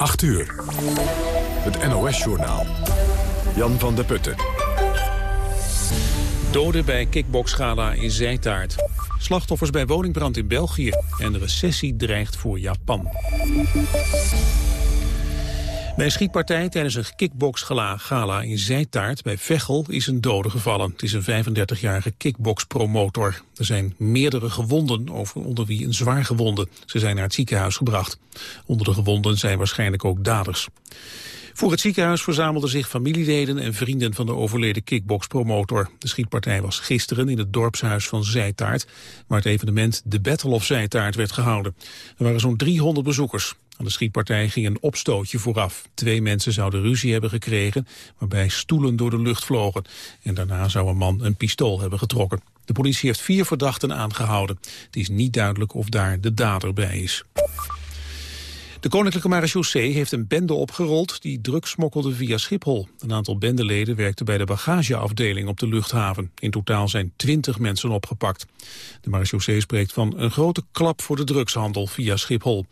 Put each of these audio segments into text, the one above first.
8 uur. Het NOS-journaal. Jan van der Putten. Doden bij kickboxgala in Zijtaart. Slachtoffers bij woningbrand in België. En recessie dreigt voor Japan. Bij een schietpartij tijdens een kickboxgala in Zijtaart bij Veghel is een dode gevallen. Het is een 35-jarige kickboxpromotor. Er zijn meerdere gewonden, onder wie een zwaar gewonde. Ze zijn naar het ziekenhuis gebracht. Onder de gewonden zijn waarschijnlijk ook daders. Voor het ziekenhuis verzamelden zich familieleden en vrienden van de overleden kickboxpromotor. De schietpartij was gisteren in het dorpshuis van Zijtaart, waar het evenement de Battle of Zijtaart werd gehouden. Er waren zo'n 300 bezoekers. Aan de schietpartij ging een opstootje vooraf. Twee mensen zouden ruzie hebben gekregen, waarbij stoelen door de lucht vlogen. En daarna zou een man een pistool hebben getrokken. De politie heeft vier verdachten aangehouden. Het is niet duidelijk of daar de dader bij is. De Koninklijke Marechaussee heeft een bende opgerold die drugs smokkelde via Schiphol. Een aantal bendeleden werkten bij de bagageafdeling op de luchthaven. In totaal zijn 20 mensen opgepakt. De marechaussee spreekt van een grote klap voor de drugshandel via Schiphol.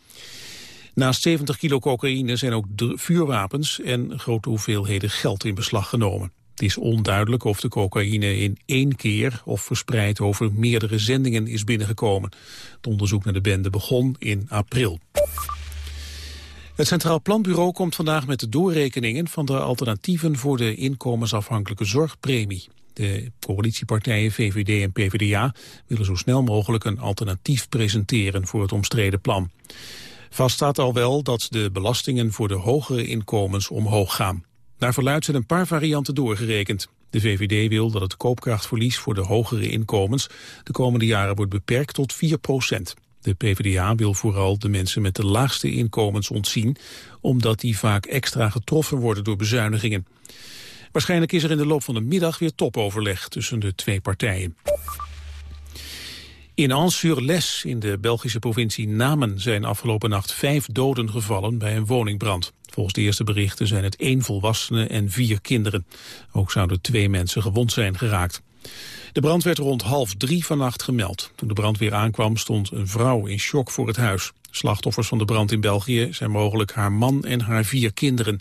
Naast 70 kilo cocaïne zijn ook vuurwapens en grote hoeveelheden geld in beslag genomen. Het is onduidelijk of de cocaïne in één keer of verspreid over meerdere zendingen is binnengekomen. Het onderzoek naar de bende begon in april. Het Centraal Planbureau komt vandaag met de doorrekeningen van de alternatieven voor de inkomensafhankelijke zorgpremie. De coalitiepartijen VVD en PvdA willen zo snel mogelijk een alternatief presenteren voor het omstreden plan. Vast staat al wel dat de belastingen voor de hogere inkomens omhoog gaan. Naar verluidt zijn een paar varianten doorgerekend. De VVD wil dat het koopkrachtverlies voor de hogere inkomens de komende jaren wordt beperkt tot 4 procent. De PvdA wil vooral de mensen met de laagste inkomens ontzien, omdat die vaak extra getroffen worden door bezuinigingen. Waarschijnlijk is er in de loop van de middag weer topoverleg tussen de twee partijen. In Ans-sur-Les in de Belgische provincie Namen zijn afgelopen nacht vijf doden gevallen bij een woningbrand. Volgens de eerste berichten zijn het één volwassene en vier kinderen. Ook zouden twee mensen gewond zijn geraakt. De brand werd rond half drie vannacht gemeld. Toen de brandweer aankwam stond een vrouw in shock voor het huis. Slachtoffers van de brand in België zijn mogelijk haar man en haar vier kinderen.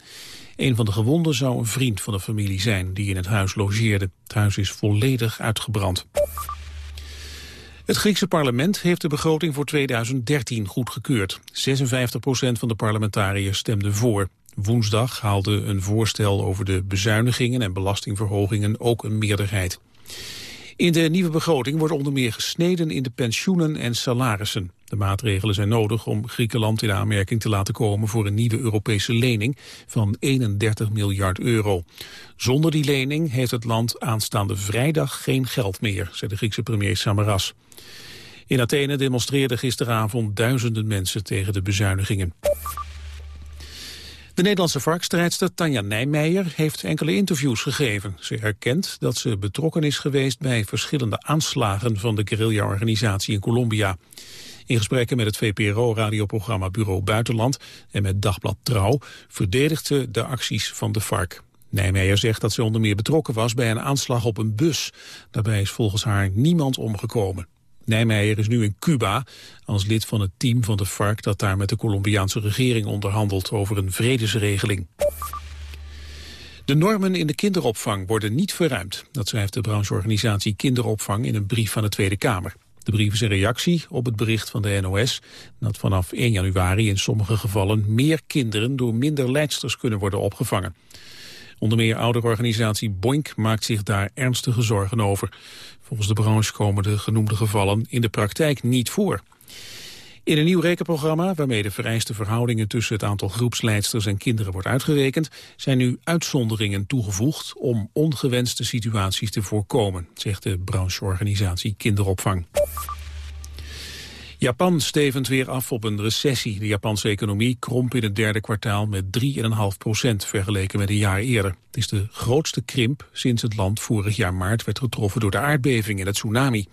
Een van de gewonden zou een vriend van de familie zijn die in het huis logeerde. Het huis is volledig uitgebrand. Het Griekse parlement heeft de begroting voor 2013 goedgekeurd. 56 procent van de parlementariërs stemde voor. Woensdag haalde een voorstel over de bezuinigingen en belastingverhogingen ook een meerderheid. In de nieuwe begroting wordt onder meer gesneden in de pensioenen en salarissen. De maatregelen zijn nodig om Griekenland in aanmerking te laten komen voor een nieuwe Europese lening van 31 miljard euro. Zonder die lening heeft het land aanstaande vrijdag geen geld meer, zei de Griekse premier Samaras. In Athene demonstreerden gisteravond duizenden mensen tegen de bezuinigingen. De Nederlandse varkstrijdster Tanja Nijmeijer heeft enkele interviews gegeven. Ze erkent dat ze betrokken is geweest bij verschillende aanslagen van de guerrilla-organisatie in Colombia. In gesprekken met het VPRO-radioprogramma Bureau Buitenland en met Dagblad Trouw verdedigt ze de acties van de vark. Nijmeijer zegt dat ze onder meer betrokken was bij een aanslag op een bus. Daarbij is volgens haar niemand omgekomen. Nijmeijer is nu in Cuba als lid van het team van de FARC dat daar met de Colombiaanse regering onderhandelt over een vredesregeling. De normen in de kinderopvang worden niet verruimd. Dat schrijft de brancheorganisatie Kinderopvang in een brief van de Tweede Kamer. De brief is een reactie op het bericht van de NOS... dat vanaf 1 januari in sommige gevallen meer kinderen... door minder leidsters kunnen worden opgevangen. Onder meer ouderorganisatie Boink maakt zich daar ernstige zorgen over. Volgens de branche komen de genoemde gevallen in de praktijk niet voor. In een nieuw rekenprogramma, waarmee de vereiste verhoudingen tussen het aantal groepsleidsters en kinderen wordt uitgerekend, zijn nu uitzonderingen toegevoegd om ongewenste situaties te voorkomen, zegt de brancheorganisatie Kinderopvang. Japan stevend weer af op een recessie. De Japanse economie kromp in het derde kwartaal met 3,5 procent vergeleken met een jaar eerder. Het is de grootste krimp sinds het land vorig jaar maart werd getroffen door de aardbeving en het tsunami.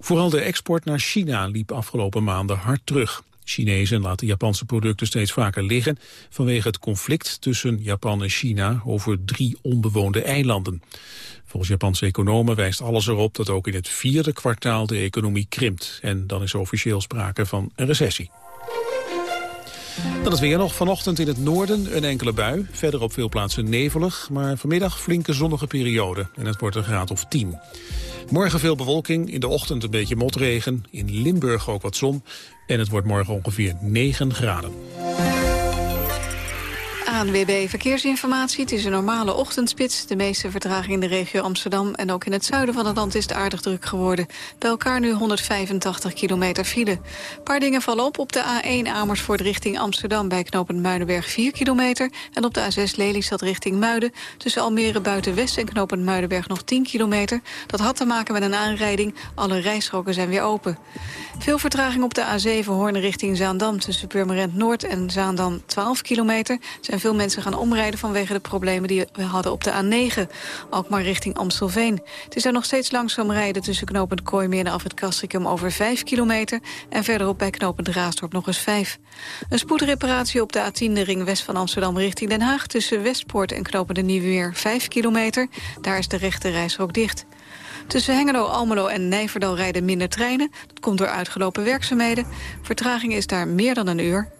Vooral de export naar China liep afgelopen maanden hard terug. Chinezen laten Japanse producten steeds vaker liggen vanwege het conflict tussen Japan en China over drie onbewoonde eilanden. Volgens Japanse economen wijst alles erop dat ook in het vierde kwartaal de economie krimpt. En dan is officieel sprake van een recessie. Dan is weer nog vanochtend in het noorden een enkele bui. Verder op veel plaatsen nevelig, maar vanmiddag flinke zonnige periode. En het wordt een graad of 10. Morgen veel bewolking, in de ochtend een beetje motregen. In Limburg ook wat zon. En het wordt morgen ongeveer 9 graden. ANWB Verkeersinformatie. Het is een normale ochtendspits. De meeste vertraging in de regio Amsterdam en ook in het zuiden van het land is het aardig druk geworden. Bij elkaar nu 185 kilometer file. Een paar dingen vallen op. Op de A1 Amersfoort richting Amsterdam bij knooppunt Muidenberg 4 kilometer. En op de A6 Lelystad richting Muiden tussen Almere Buitenwest en knooppunt Muidenberg nog 10 kilometer. Dat had te maken met een aanrijding. Alle rijstroken zijn weer open. Veel vertraging op de A7 Hoorn richting Zaandam tussen Purmerend Noord en Zaandam 12 kilometer. zijn veel mensen gaan omrijden vanwege de problemen die we hadden op de A9. Ook maar richting Amstelveen. Het is er nog steeds langzaam rijden tussen knooppunt Kooimeer en af het Castricum over 5 kilometer. En verderop bij knooppunt Raasdorp nog eens 5. Een spoedreparatie op de A10 de ring west van Amsterdam richting Den Haag... tussen Westpoort en knooppunt de Nieuweweer 5 kilometer. Daar is de rechte reisrook dicht. Tussen Hengelo, Almelo en Nijverdal rijden minder treinen. Dat komt door uitgelopen werkzaamheden. Vertraging is daar meer dan een uur.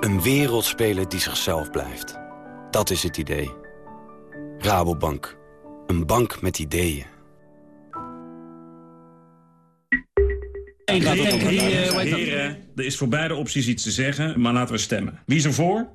Een wereldspeler die zichzelf blijft. Dat is het idee. Rabobank. Een bank met ideeën. Heren, er is voor beide opties iets te zeggen, maar laten we stemmen. Wie is er voor?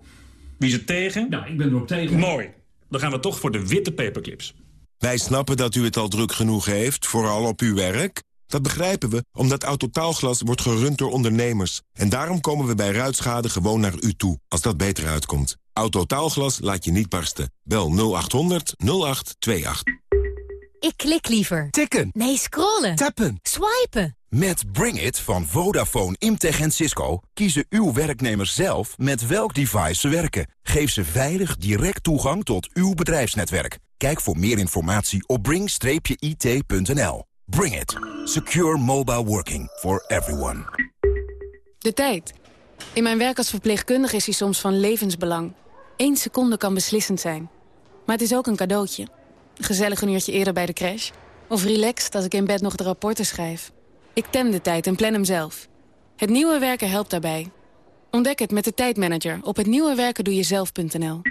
Wie is er tegen? Nou, ik ben er ook tegen. Mooi. Dan gaan we toch voor de witte paperclips. Wij snappen dat u het al druk genoeg heeft, vooral op uw werk. Dat begrijpen we, omdat Autotaalglas wordt gerund door ondernemers. En daarom komen we bij ruitschade gewoon naar u toe, als dat beter uitkomt. Autotaalglas laat je niet barsten. Bel 0800 0828. Ik klik liever. Tikken. Nee, scrollen. Tappen. Swipen. Met Bring It van Vodafone, Imtech en Cisco kiezen uw werknemers zelf met welk device ze werken. Geef ze veilig direct toegang tot uw bedrijfsnetwerk. Kijk voor meer informatie op bring-it.nl. Bring it. Secure mobile working for everyone. De tijd. In mijn werk als verpleegkundige is hij soms van levensbelang. Eén seconde kan beslissend zijn. Maar het is ook een cadeautje. Gezellig een uurtje eerder bij de crash. Of relaxed als ik in bed nog de rapporten schrijf. Ik tem de tijd en plan hem zelf. Het nieuwe werken helpt daarbij. Ontdek het met de tijdmanager op hetnieuwewerkendoejezelf.nl.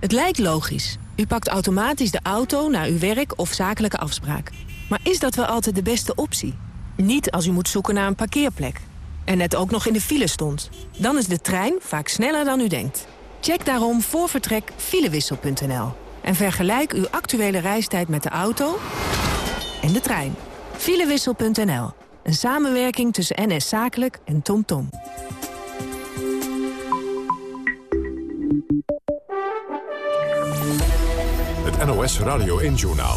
Het lijkt logisch. U pakt automatisch de auto naar uw werk of zakelijke afspraak. Maar is dat wel altijd de beste optie? Niet als u moet zoeken naar een parkeerplek. En net ook nog in de file stond. Dan is de trein vaak sneller dan u denkt. Check daarom voor vertrek filewissel.nl. En vergelijk uw actuele reistijd met de auto en de trein. Filewissel.nl. Een samenwerking tussen NS Zakelijk en TomTom. Tom. Het NOS Radio 1 Journaal.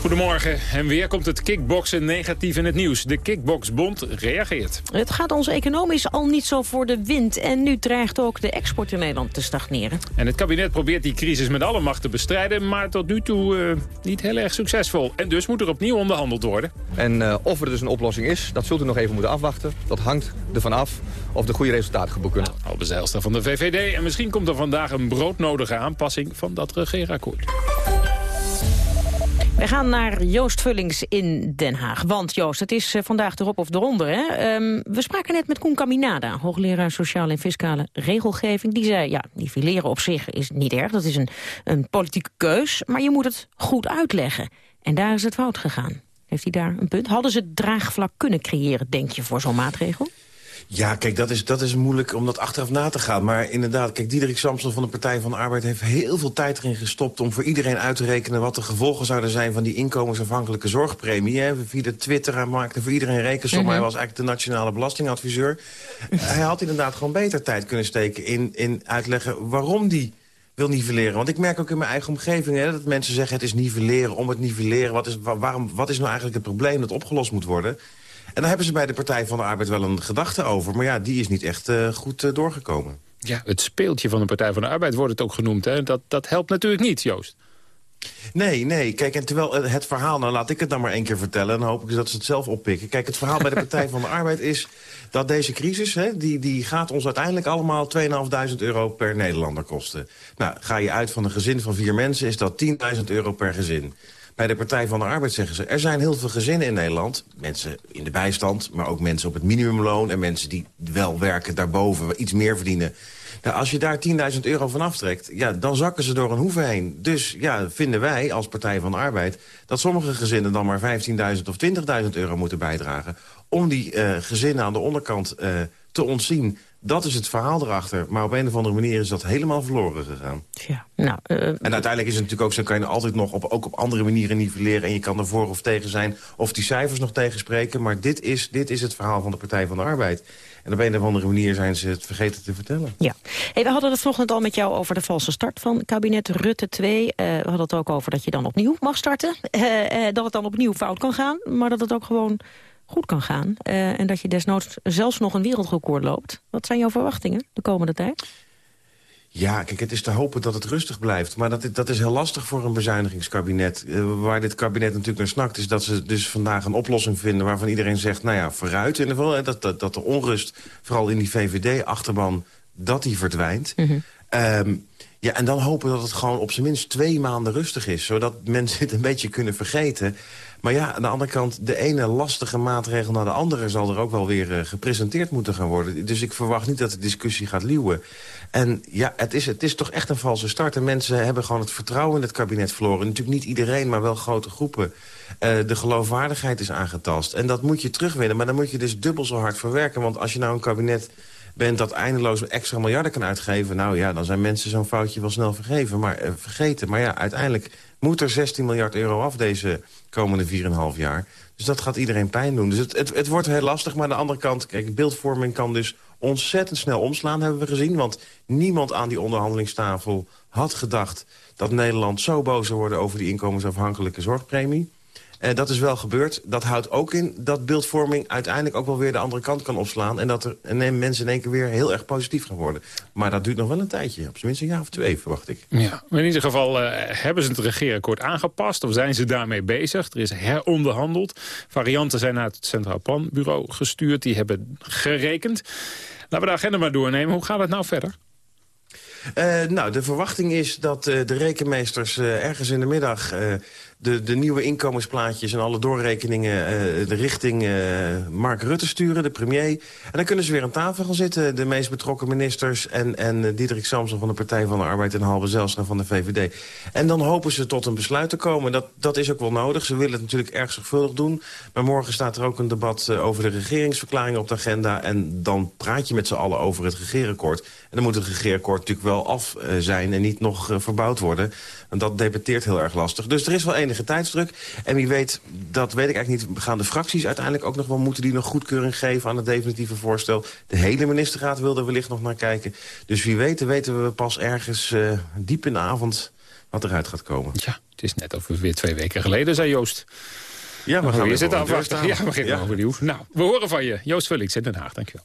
Goedemorgen. En weer komt het kickboksen negatief in het nieuws. De Kickboxbond reageert. Het gaat ons economisch al niet zo voor de wind. En nu dreigt ook de export in Nederland te stagneren. En het kabinet probeert die crisis met alle macht te bestrijden... maar tot nu toe uh, niet heel erg succesvol. En dus moet er opnieuw onderhandeld worden. En uh, of er dus een oplossing is, dat zult u nog even moeten afwachten. Dat hangt ervan af of de goede resultaten geboekt kunnen. Nou, Albe Zijlstra van de VVD. En misschien komt er vandaag een broodnodige aanpassing van dat regeerakkoord. We gaan naar Joost Vullings in Den Haag. Want Joost, het is vandaag erop of eronder. Hè? Um, we spraken net met Koen Caminada, hoogleraar Sociale en Fiscale Regelgeving. Die zei, ja, nivelleren op zich is niet erg. Dat is een, een politieke keus, maar je moet het goed uitleggen. En daar is het fout gegaan. Heeft hij daar een punt? Hadden ze draagvlak kunnen creëren, denk je, voor zo'n maatregel? Ja, kijk, dat is, dat is moeilijk om dat achteraf na te gaan. Maar inderdaad, kijk, Diederik Samson van de Partij van de Arbeid... heeft heel veel tijd erin gestopt om voor iedereen uit te rekenen... wat de gevolgen zouden zijn van die inkomensafhankelijke zorgpremie. Hè. Via de Twitter, hij maakte voor iedereen rekensom. Mm -hmm. Hij was eigenlijk de nationale belastingadviseur. hij had inderdaad gewoon beter tijd kunnen steken in, in uitleggen waarom die wil nivelleren. Want ik merk ook in mijn eigen omgeving hè, dat mensen zeggen... het is nivelleren om het nivelleren. Wat is, waarom, wat is nou eigenlijk het probleem dat opgelost moet worden? En daar hebben ze bij de Partij van de Arbeid wel een gedachte over. Maar ja, die is niet echt uh, goed uh, doorgekomen. Ja, het speeltje van de Partij van de Arbeid wordt het ook genoemd. Hè? Dat, dat helpt natuurlijk niet, Joost. Nee, nee. Kijk, en terwijl het verhaal... nou laat ik het dan maar één keer vertellen... en dan hoop ik dat ze het zelf oppikken. Kijk, het verhaal bij de Partij van de Arbeid is... dat deze crisis, hè, die, die gaat ons uiteindelijk allemaal 2.500 euro per Nederlander kosten. Nou, ga je uit van een gezin van vier mensen... is dat 10.000 euro per gezin. Bij de Partij van de Arbeid zeggen ze... er zijn heel veel gezinnen in Nederland, mensen in de bijstand... maar ook mensen op het minimumloon... en mensen die wel werken daarboven, iets meer verdienen... Nou, als je daar 10.000 euro van aftrekt, ja, dan zakken ze door een hoeve heen. Dus ja, vinden wij als Partij van de Arbeid... dat sommige gezinnen dan maar 15.000 of 20.000 euro moeten bijdragen... om die uh, gezinnen aan de onderkant uh, te ontzien. Dat is het verhaal erachter. Maar op een of andere manier is dat helemaal verloren gegaan. Ja, nou, uh... En uiteindelijk is het natuurlijk ook zo... kan je altijd nog op, ook op andere manieren nivelleren... en je kan er voor of tegen zijn of die cijfers nog tegenspreken. Maar dit is, dit is het verhaal van de Partij van de Arbeid. En op een of andere manier zijn ze het vergeten te vertellen. Ja. Hey, we hadden het vanochtend al met jou over de valse start van kabinet Rutte 2. Uh, we hadden het ook over dat je dan opnieuw mag starten. Uh, uh, dat het dan opnieuw fout kan gaan, maar dat het ook gewoon goed kan gaan. en dat je desnoods zelfs nog een wereldrecord loopt. Wat zijn jouw verwachtingen de komende tijd? Ja, kijk, het is te hopen dat het rustig blijft. Maar dat, dat is heel lastig voor een bezuinigingskabinet. Uh, waar dit kabinet natuurlijk naar snakt... is dat ze dus vandaag een oplossing vinden... waarvan iedereen zegt, nou ja, vooruit in ieder geval. Dat, dat, dat de onrust, vooral in die VVD-achterban, dat die verdwijnt. Mm -hmm. um, ja, en dan hopen dat het gewoon op zijn minst twee maanden rustig is. Zodat mensen het een beetje kunnen vergeten. Maar ja, aan de andere kant, de ene lastige maatregel naar de andere... zal er ook wel weer uh, gepresenteerd moeten gaan worden. Dus ik verwacht niet dat de discussie gaat luwen. En ja, het is, het is toch echt een valse start. En mensen hebben gewoon het vertrouwen in het kabinet verloren. Natuurlijk niet iedereen, maar wel grote groepen. Uh, de geloofwaardigheid is aangetast. En dat moet je terugwinnen. Maar dan moet je dus dubbel zo hard verwerken. Want als je nou een kabinet bent dat eindeloos extra miljarden kan uitgeven... nou ja, dan zijn mensen zo'n foutje wel snel vergeven, maar, uh, vergeten. Maar ja, uiteindelijk moet er 16 miljard euro af deze komende 4,5 jaar. Dus dat gaat iedereen pijn doen. Dus het, het, het wordt heel lastig, maar aan de andere kant... kijk, beeldvorming kan dus ontzettend snel omslaan, hebben we gezien. Want niemand aan die onderhandelingstafel had gedacht... dat Nederland zo boos zou worden over die inkomensafhankelijke zorgpremie. Uh, dat is wel gebeurd. Dat houdt ook in dat beeldvorming uiteindelijk ook wel weer de andere kant kan opslaan. En dat er en mensen in één keer weer heel erg positief gaan worden. Maar dat duurt nog wel een tijdje. Op zijn minst een jaar of twee, verwacht ik. Ja, maar in ieder geval uh, hebben ze het regeerakkoord aangepast. Of zijn ze daarmee bezig? Er is heronderhandeld. Varianten zijn naar het Centraal Planbureau gestuurd. Die hebben gerekend. Laten we de agenda maar doornemen. Hoe gaat het nou verder? Uh, nou, de verwachting is dat uh, de rekenmeesters uh, ergens in de middag de, de nieuwe inkomensplaatjes en alle doorrekeningen uh, de richting uh, Mark Rutte sturen, de premier. En dan kunnen ze weer aan tafel gaan zitten, de meest betrokken ministers... en, en uh, Diederik Samson van de Partij van de Arbeid en Halbe Zelstra van de VVD. En dan hopen ze tot een besluit te komen. Dat, dat is ook wel nodig. Ze willen het natuurlijk erg zorgvuldig doen. Maar morgen staat er ook een debat over de regeringsverklaring op de agenda... en dan praat je met z'n allen over het regeerakkoord. En dan moet het regeerakkoord natuurlijk wel af zijn en niet nog verbouwd worden... En dat debatteert heel erg lastig. Dus er is wel enige tijdsdruk. En wie weet, dat weet ik eigenlijk niet, gaan de fracties uiteindelijk ook nog wel moeten die nog goedkeuring geven aan het definitieve voorstel. De hele ministerraad wil er wellicht nog naar kijken. Dus wie weet, weten we pas ergens uh, diep in de avond wat eruit gaat komen. Ja, het is net over weer twee weken geleden, zei Joost. Ja, we gaan weer zitten afwachten. Ja, we gaan ja. overnieuw. Nou, we horen van je. Joost Vullings in Den Haag, dankjewel.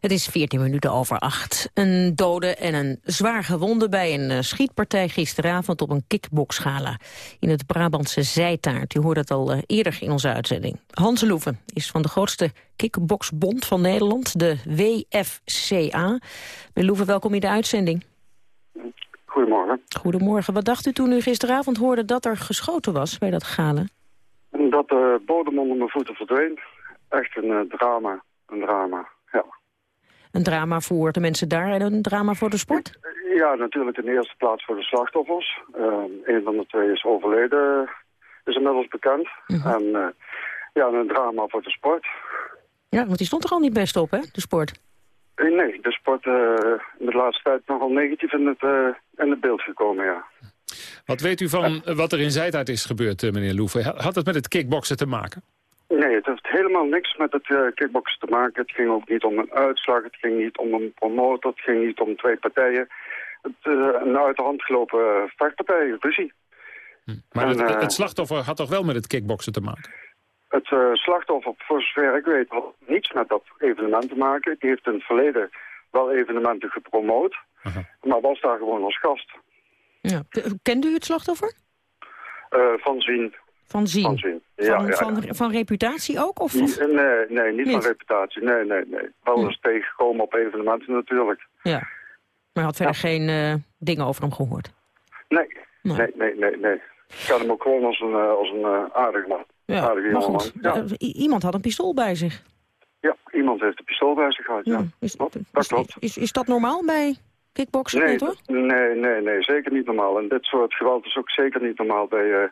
Het is 14 minuten over acht. Een dode en een zwaar gewonde bij een uh, schietpartij gisteravond op een kickboxgala in het Brabantse Zijtaart. U hoorde het al uh, eerder in onze uitzending. Hans Loeven is van de grootste kickboxbond van Nederland, de WFCA. Meneer Loeven, welkom in de uitzending. Goedemorgen. Goedemorgen. Wat dacht u toen u gisteravond hoorde dat er geschoten was bij dat gala? Dat de bodem onder mijn voeten verdween. Echt een uh, drama, een drama. Een drama voor de mensen daar en een drama voor de sport? Ja, natuurlijk in de eerste plaats voor de slachtoffers. Uh, een van de twee is overleden, is inmiddels bekend. Uh -huh. En uh, ja, een drama voor de sport. Ja, want die stond er al niet best op, hè, de sport? Nee, de sport uh, in de laatste tijd nogal negatief in het, uh, in het beeld gekomen, ja. Wat weet u van wat er in Zijtaart is gebeurd, meneer Loeven? Had het met het kickboksen te maken? Nee, het heeft helemaal niks met het uh, kickboksen te maken. Het ging ook niet om een uitslag, het ging niet om een promotor, het ging niet om twee partijen. het, eh, een uit de hand gelopen vechtpartij, ruzie. Maar En, het, eh, het slachtoffer had toch wel met het kickboksen te maken? Het eh, slachtoffer, voor zover ik weet, had niets met dat evenement te maken. Die heeft in het verleden wel evenementen gepromoot, maar was daar gewoon als gast. Ja. Kende u het slachtoffer? Eh, van zien. Van zien? Van zien. Van, Ja, ja, van, ja. van reputatie ook? Of, of- Nee, nee, niet, van reputatie. Nee, nee, nee. Wel eens tegengekomen op evenementen natuurlijk. Ja. Maar hij had verder geen eh, dingen over hem gehoord? Nee, nee, nee, nee, nee. Ik ken hem ook gewoon als een, eh, als een eh, aardig man. Ja, maar goed, Ja. iemand had een pistool bij zich. ja, iemand heeft een pistool bij zich gehad, ja. Is, dat klopt. Is, is dat normaal bij kickboksen? Nee, Nee, nee, nee, nee, zeker niet normaal. En dit soort geweld is ook zeker niet normaal bij,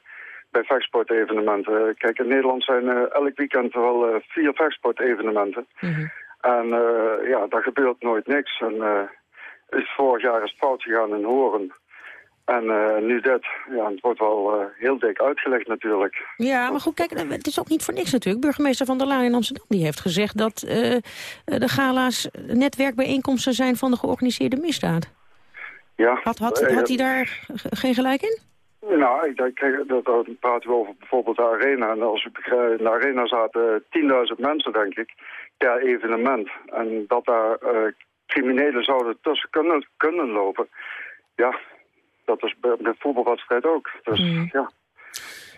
bij vechtsportevenementen. Kijk, in Nederland zijn eh, elk weekend wel eh, vier vechtsportevenementen. Mhm. En eh, ja, daar gebeurt nooit niks. En is vorig jaar is het fout gegaan in Horen. En nu dit, ja, het wordt wel heel dik uitgelegd natuurlijk. Ja, maar goed, kijk, het is ook niet voor niks natuurlijk. Burgemeester Van der Laan in Amsterdam die heeft gezegd... dat de gala's netwerkbijeenkomsten zijn van de georganiseerde misdaad. Ja, Had, had, had hij daar geen gelijk in? Nou, ik denk, kijk, dat, dan praten we over bijvoorbeeld de arena. En als ik begrijp, in de arena zaten 10.000 mensen, denk ik, per evenement. En dat daar eh, criminelen zouden tussen kunnen, kunnen lopen. Ja, dat is bij bij voetbalwedstrijd ook. Dus ja.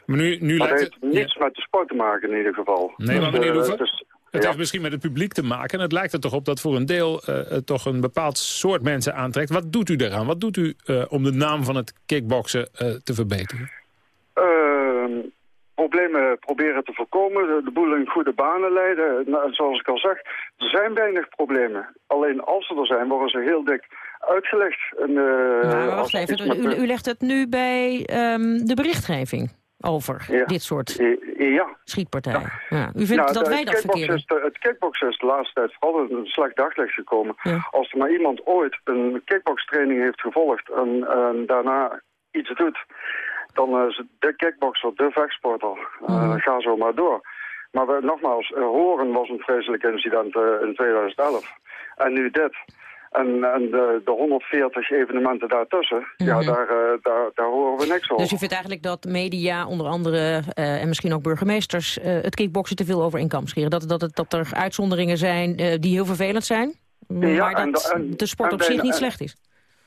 Maar nu, nu Maar lijkt het het... heeft niets met de sport te maken in ieder geval. Nee, maar Dus, meneer eh, is- Het ja. heeft misschien met het publiek te maken. En het lijkt er toch op dat voor een deel eh, het toch een bepaald soort mensen aantrekt. Wat doet u daaraan? Wat doet u eh, om de naam van het kickboksen eh, te verbeteren? Ehm, problemen proberen te voorkomen, de, de boel in goede banen leiden. Nou, zoals ik al zeg, er zijn weinig problemen. Alleen als ze er zijn, worden ze heel dik uitgelegd. En, eh, Maar als wacht even, u, u legt het nu bij ehm, de berichtgeving over Ja. dit soort ja. schietpartijen. Ja. U vindt Nou, dat de- wij dat verkeerd doen? is de- Het kickboksen is de laatste tijd vooral in een slecht daglicht gekomen. Als er maar iemand ooit een kickbokstraining heeft gevolgd en, en daarna iets doet, dan is de kickbokser, de vechtsporter. Eh, ga zo maar door. Maar we, nogmaals, Horen was een vreselijk incident eh, in 2011. En nu dit. En, en de, de 140 evenementen daartussen, ja, daar, eh, daar, daar horen we niks over. Dus u vindt eigenlijk dat media, onder andere, eh, en misschien ook burgemeesters... eh, het kickboksen te veel over één kam scheren? Dat, dat, het- dat er uitzonderingen zijn die heel vervelend zijn... Ja, maar dat de- en- de sport op zich niet slecht is?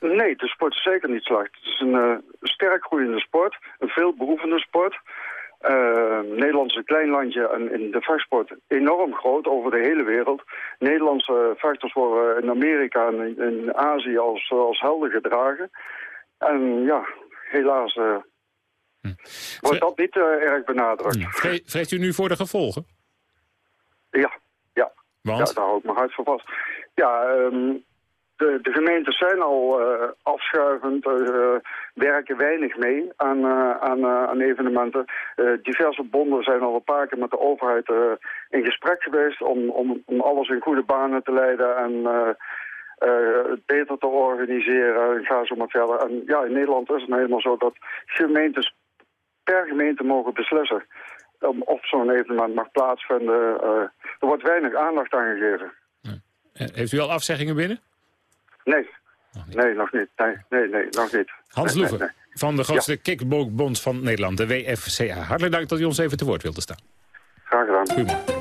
Nee, de sport is zeker niet slecht. Het is een sterk groeiende sport, een veel behoevende sport. Eh, Nederland is een klein landje en in de vechtsport enorm groot over de hele wereld. Nederlandse vechters worden in Amerika en in, Azië als, als helden gedragen. En ja, helaas eh, wordt dat niet eh, erg benadrukt. Vre- Vreest u nu voor de gevolgen? Ja, ja. Want? Ja, daar hou ik mijn hart voor vast. Ja, ehm, de, gemeentes zijn al eh, afschuivend, eh, werken weinig mee aan, eh, aan, aan evenementen. Diverse bonden zijn al een paar keer met de overheid in gesprek geweest om, om, om alles in goede banen te leiden en het beter te organiseren. En ga zo maar verder. En ja, in Nederland is het nou helemaal zo dat gemeentes per gemeente mogen beslissen um, of zo'n evenement mag plaatsvinden. Er wordt weinig aandacht aan gegeven. Heeft u al afzeggingen binnen? Nee. Nee, nog niet. Nee, nee, nee nog niet. Hans Nee, Loeven van de grootste kickbokbond van Nederland, de WFCA. Hartelijk dank dat u ons even te woord wilde staan. Graag gedaan. Goedemorgen.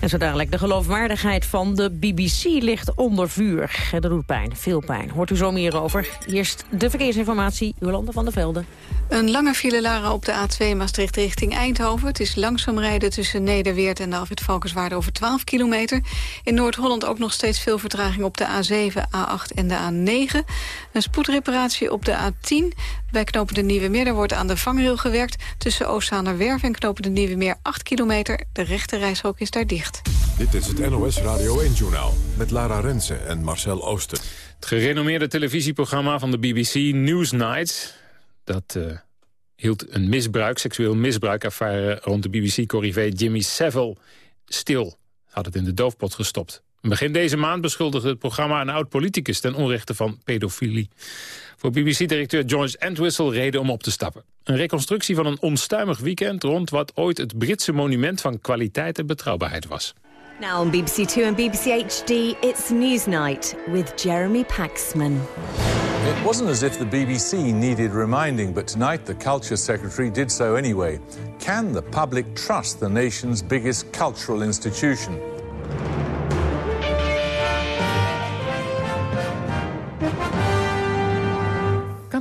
En zo dadelijk, de geloofwaardigheid van de BBC ligt onder vuur. Dat doet pijn, veel pijn. Hoort u zo meer over. Eerst de verkeersinformatie, Jolanda van der Velde. Een lange file Lara op de A2 Maastricht richting Eindhoven. Het is langzaam rijden tussen Nederweert en de Alfred Valkenswaarde over 12 kilometer. In Noord-Holland ook nog steeds veel vertraging op de A7, A8 en de A9. Een spoedreparatie op de A10. Bij Knopen de Nieuwe Meer wordt aan de vangrail gewerkt. Tussen Oostzaanerwerf en Knopen de Nieuwe Meer 8 kilometer. De rechte reishok is daar dicht. Dit is het NOS Radio 1-journaal met Lara Rensen en Marcel Ooster. Het gerenommeerde televisieprogramma van de BBC Newsnight... dat eh, hield een misbruik, seksueel misbruikaffaire... rond de BBC-corrivé Jimmy Savile stil. Had het in de doofpot gestopt. Begin deze maand beschuldigde het programma een oud-politicus... ten onrechte van pedofilie. Voor BBC-directeur George Entwistle reden om op te stappen. Een reconstructie van een onstuimig weekend... rond wat ooit het Britse monument van kwaliteit en betrouwbaarheid was. Now on BBC Two and BBC HD, it's Newsnight with Jeremy Paxman. It wasn't as if the BBC needed reminding, but tonight the Culture Secretary did so anyway. Can the public trust the nation's biggest cultural institution?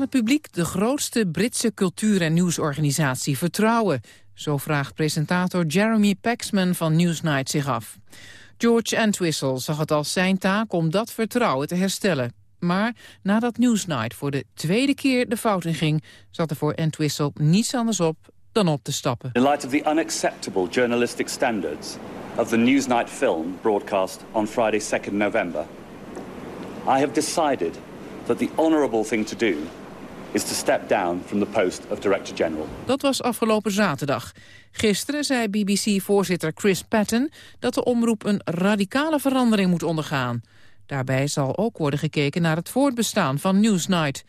Publiek de grootste Britse cultuur- en nieuwsorganisatie vertrouwen? Zo vraagt presentator Jeremy Paxman van Newsnight zich af. George Entwistle zag het als zijn taak om dat vertrouwen te herstellen. Maar nadat Newsnight voor de tweede keer de fout in ging... zat er voor Entwistle niets anders op dan op te stappen. In light of the unacceptable journalistic standards of the Newsnight film broadcast on Friday 2nd November, I have decided that the honorable thing to do is to step down from the post of Director General. Dat was afgelopen zaterdag. Gisteren zei BBC-voorzitter Chris Patton dat de omroep een radicale verandering moet ondergaan. Daarbij zal ook worden gekeken naar het voortbestaan van Newsnight.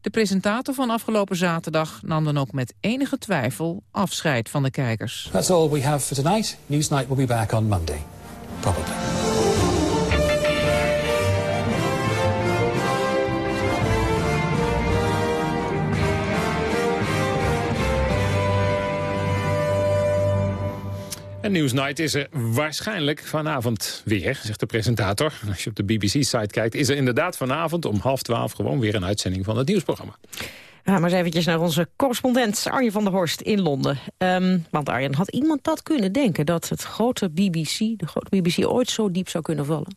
De presentator van afgelopen zaterdag nam dan ook met enige twijfel afscheid van de kijkers. That's all we have for tonight. Newsnight will be back on Monday. Probably. En Newsnight is er waarschijnlijk vanavond weer, zegt de presentator. Als je op de BBC-site kijkt, is er inderdaad vanavond om half twaalf gewoon weer een uitzending van het nieuwsprogramma. Ja, maar eens eventjes naar onze correspondent Arjen van der Horst in Londen. Ehm, want Arjen, had iemand dat kunnen denken dat het grote BBC, de grote BBC ooit zo diep zou kunnen vallen?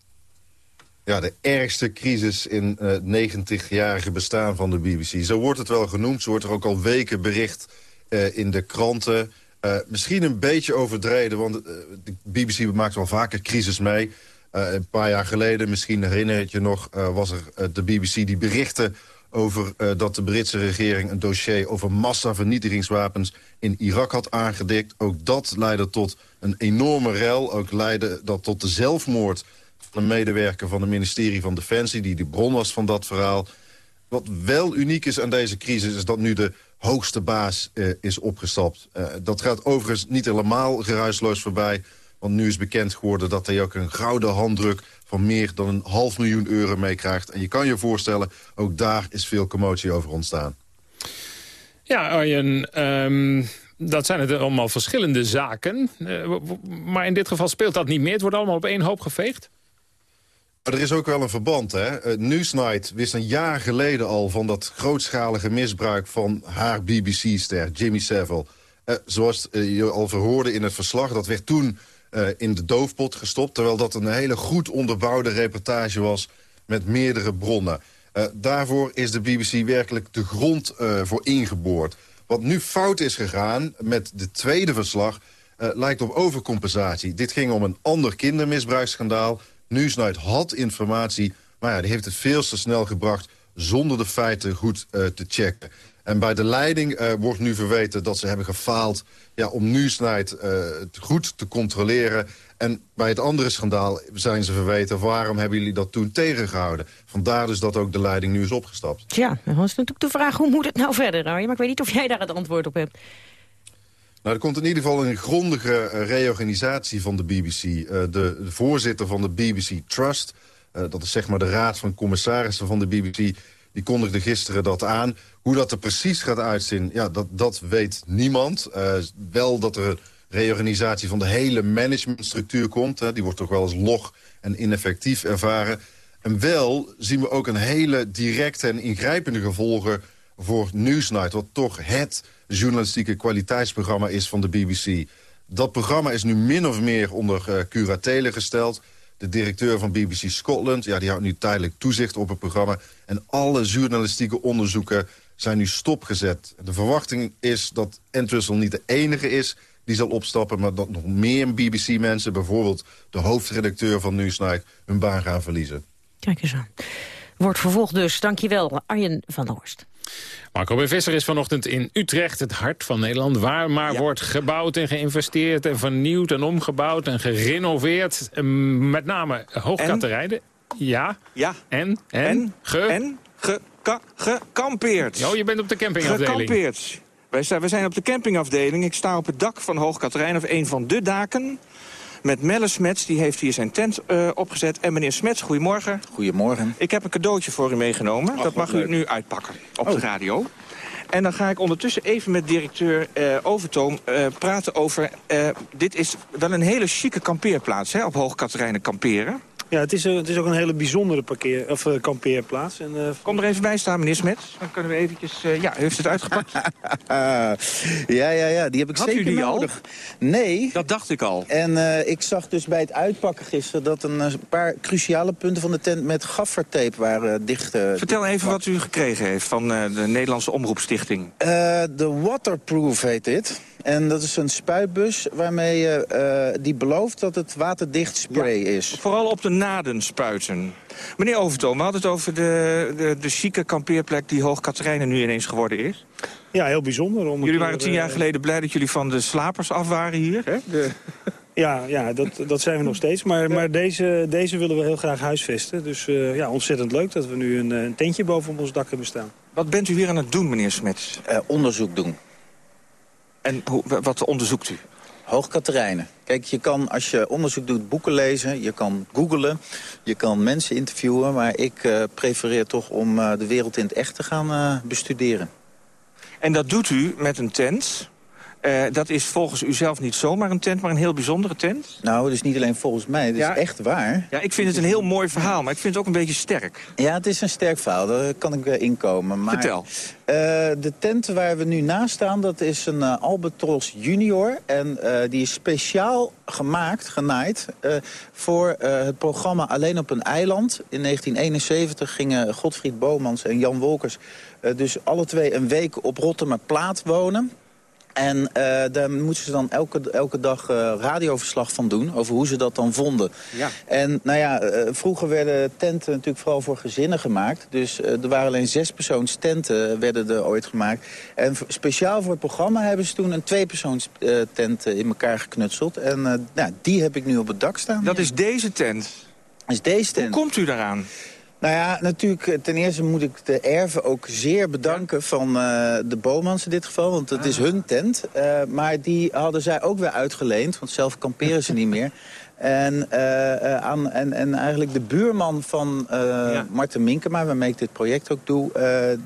Ja, de ergste crisis in het uh, 90-jarige bestaan van de BBC. Zo wordt het wel genoemd, zo wordt er ook al weken bericht uh, in de kranten... Uh, misschien een beetje overdreven, want uh, de BBC maakt wel vaker crisis mee. Uh, een paar jaar geleden, misschien herinner je je nog... was er de BBC die berichtte over dat de Britse regering... een dossier over massavernietigingswapens in Irak had aangedikt. Ook dat leidde tot een enorme rel. Ook leidde dat tot de zelfmoord van een medewerker van het ministerie van Defensie... die de bron was van dat verhaal. Wat wel uniek is aan deze crisis is dat nu de hoogste baas uh, is opgestapt. Uh, dat gaat overigens niet helemaal geruisloos voorbij. Want nu is bekend geworden dat hij ook een gouden handdruk... van meer dan een half miljoen euro meekrijgt. En je kan je voorstellen, ook daar is veel commotie over ontstaan. Ja, Arjen, um, dat zijn het allemaal verschillende zaken. Uh, maar in dit geval speelt dat niet meer. Het wordt allemaal op één hoop geveegd. Maar er is ook wel een verband. Hè? Uh, Newsnight wist een jaar geleden al van dat grootschalige misbruik van haar BBC-ster, Jimmy Savile. Uh, zoals uh, je al verhoorde in het verslag, dat werd toen in de doofpot gestopt... terwijl dat een hele goed onderbouwde reportage was met meerdere bronnen. daarvoor is de BBC werkelijk de grond voor ingeboord. Wat nu fout is gegaan met de tweede verslag... lijkt op overcompensatie. Dit ging om een ander kindermisbruiksschandaal... Newsnight had informatie, maar ja, die heeft het veel te snel gebracht... zonder de feiten goed uh, te checken. En bij de leiding uh, wordt nu verweten dat ze hebben gefaald... Ja, om Newsnight uh, goed te controleren. En bij het andere schandaal zijn ze verweten... waarom hebben jullie dat toen tegengehouden? Vandaar dus dat ook de leiding nu is opgestapt. Ja, dan is natuurlijk de vraag hoe moet het nou verder, Arjen? Maar ik weet niet of jij daar het antwoord op hebt. Nou, er komt in ieder geval een grondige uh, reorganisatie van de BBC. De, de, voorzitter van de BBC Trust, uh, dat is zeg maar de raad van commissarissen van de BBC... die kondigde gisteren dat aan. Hoe dat er precies gaat uitzien, ja, dat, dat weet niemand. wel dat er reorganisatie van de hele managementstructuur komt. Hè, die wordt toch wel als log en ineffectief ervaren. En wel zien we ook een hele directe en ingrijpende gevolgen voor Newsnight... wat toch het journalistieke kwaliteitsprogramma is van de BBC. Dat programma is nu min of meer onder uh, curatele gesteld. De directeur van BBC Scotland ja, die houdt nu tijdelijk toezicht op het programma. En alle journalistieke onderzoeken zijn nu stopgezet. De verwachting is dat Entwistle niet de enige is die zal opstappen... maar dat nog meer BBC-mensen, bijvoorbeeld de hoofdredacteur van Newsnight... hun baan gaan verliezen. Kijk eens aan. Wordt vervolgd dus. Dankjewel, Arjen van der Horst. Marco B. Visser is vanochtend in Utrecht, het hart van Nederland... waar maar ja. wordt gebouwd en geïnvesteerd en vernieuwd en omgebouwd... en gerenoveerd, met name hoogkaterijden. Ja. Ja. En? En? En? Ge? En? Ge, ka, gekampeerd. Oh, je bent op de campingafdeling. Gekampeerd. Wij zijn, we zijn op de campingafdeling. Ik sta op het dak van Hoogkaterijn, of een van de daken. Met Melle Smets. Die heeft hier zijn tent eh, opgezet. En meneer Smets, goedemorgen. Goedemorgen. Ik heb een cadeautje voor u meegenomen. dat mag u nu uitpakken op de radio. En dan ga ik ondertussen even met directeur eh, Overtoom eh, praten over... dit is wel een hele chique kampeerplaats, hè, op Hoog Katerijnen kamperen. Ja, het is, het is ook een hele bijzondere parkeer, of, eh, kampeerplaats. En, eh, Kom er even bij staan, meneer Smets. Dan kunnen we eventjes... eh, ja, u heeft het uitgepakt. ja, ja, ja, die heb ik Had zeker u die al? nodig. Nee. Dat dacht ik al. En eh, ik zag dus bij het uitpakken gisteren... dat een paar cruciale punten van de tent met gaffertape waren dicht. Vertel even wat u gekregen heeft van eh, de Nederlandse Omroepstichting. Eh, De Waterproof heet dit. En dat is een spuitbus waarmee je, eh, die belooft dat het waterdicht spray is. Vooral op de naden spuiten. Meneer Overtoom, we hadden het over de, de, de chique kampeerplek... die Hoog Katerijnen nu ineens geworden is. ja, heel bijzonder. Om Jullie waren tien eh, jaar geleden blij dat jullie van de slapers af waren hier. Hè? De... Ja, ja dat, dat zijn we nog steeds. Maar, maar deze, deze willen we heel graag huisvesten. Dus eh, ja, ontzettend leuk dat we nu een, eh, een tentje boven op ons dak hebben staan. Wat bent u hier aan het doen, meneer Smets? Eh, onderzoek doen. En hoe, wat onderzoekt u? Hoogkaterijnen. Kijk, je kan als je onderzoek doet boeken lezen, je kan googlen, je kan mensen interviewen. Maar ik eh, prefereer toch om eh, de wereld in het echt te gaan eh, bestuderen. En dat doet u met een tent. Eh, dat is volgens u zelf niet zomaar een tent, maar een heel bijzondere tent. Nou, het is niet alleen volgens mij, het is echt waar. Ja, ik vind het een heel mooi verhaal, maar ik vind het ook een beetje sterk. Ja, het is een sterk verhaal, daar kan ik eh, inkomen. Maar, Vertel. eh, de tent waar we nu naast staan, dat is een eh, Albatros Junior. En die is speciaal gemaakt, genaaid, voor het programma Alleen op een eiland. In 1971 gingen Godfried Bomans en Jan Wolkers... dus alle twee een week op Rotterdam Plaat wonen. En eh, daar moeten ze dan elke, elke dag eh, radioverslag van doen... over hoe ze dat dan vonden. Ja. En nou ja, eh, vroeger werden tenten natuurlijk vooral voor gezinnen gemaakt. Dus er waren alleen zespersoons tenten werden er ooit gemaakt. En speciaal voor het programma hebben ze toen een tweepersoons tent in elkaar geknutseld. En nou, die heb ik nu op het dak staan. Dat is deze tent. is deze tent. Hoe komt u daaraan? Nou ja, natuurlijk, eh, ten eerste moet ik de erven ook zeer bedanken van eh, de Bomans in dit geval. Want het is hun tent. Eh, maar die hadden zij ook weer uitgeleend, want zelf kamperen ze niet meer. En, aan, en, en eigenlijk de buurman van eh Marten Minkema, waarmee ik dit project ook doe...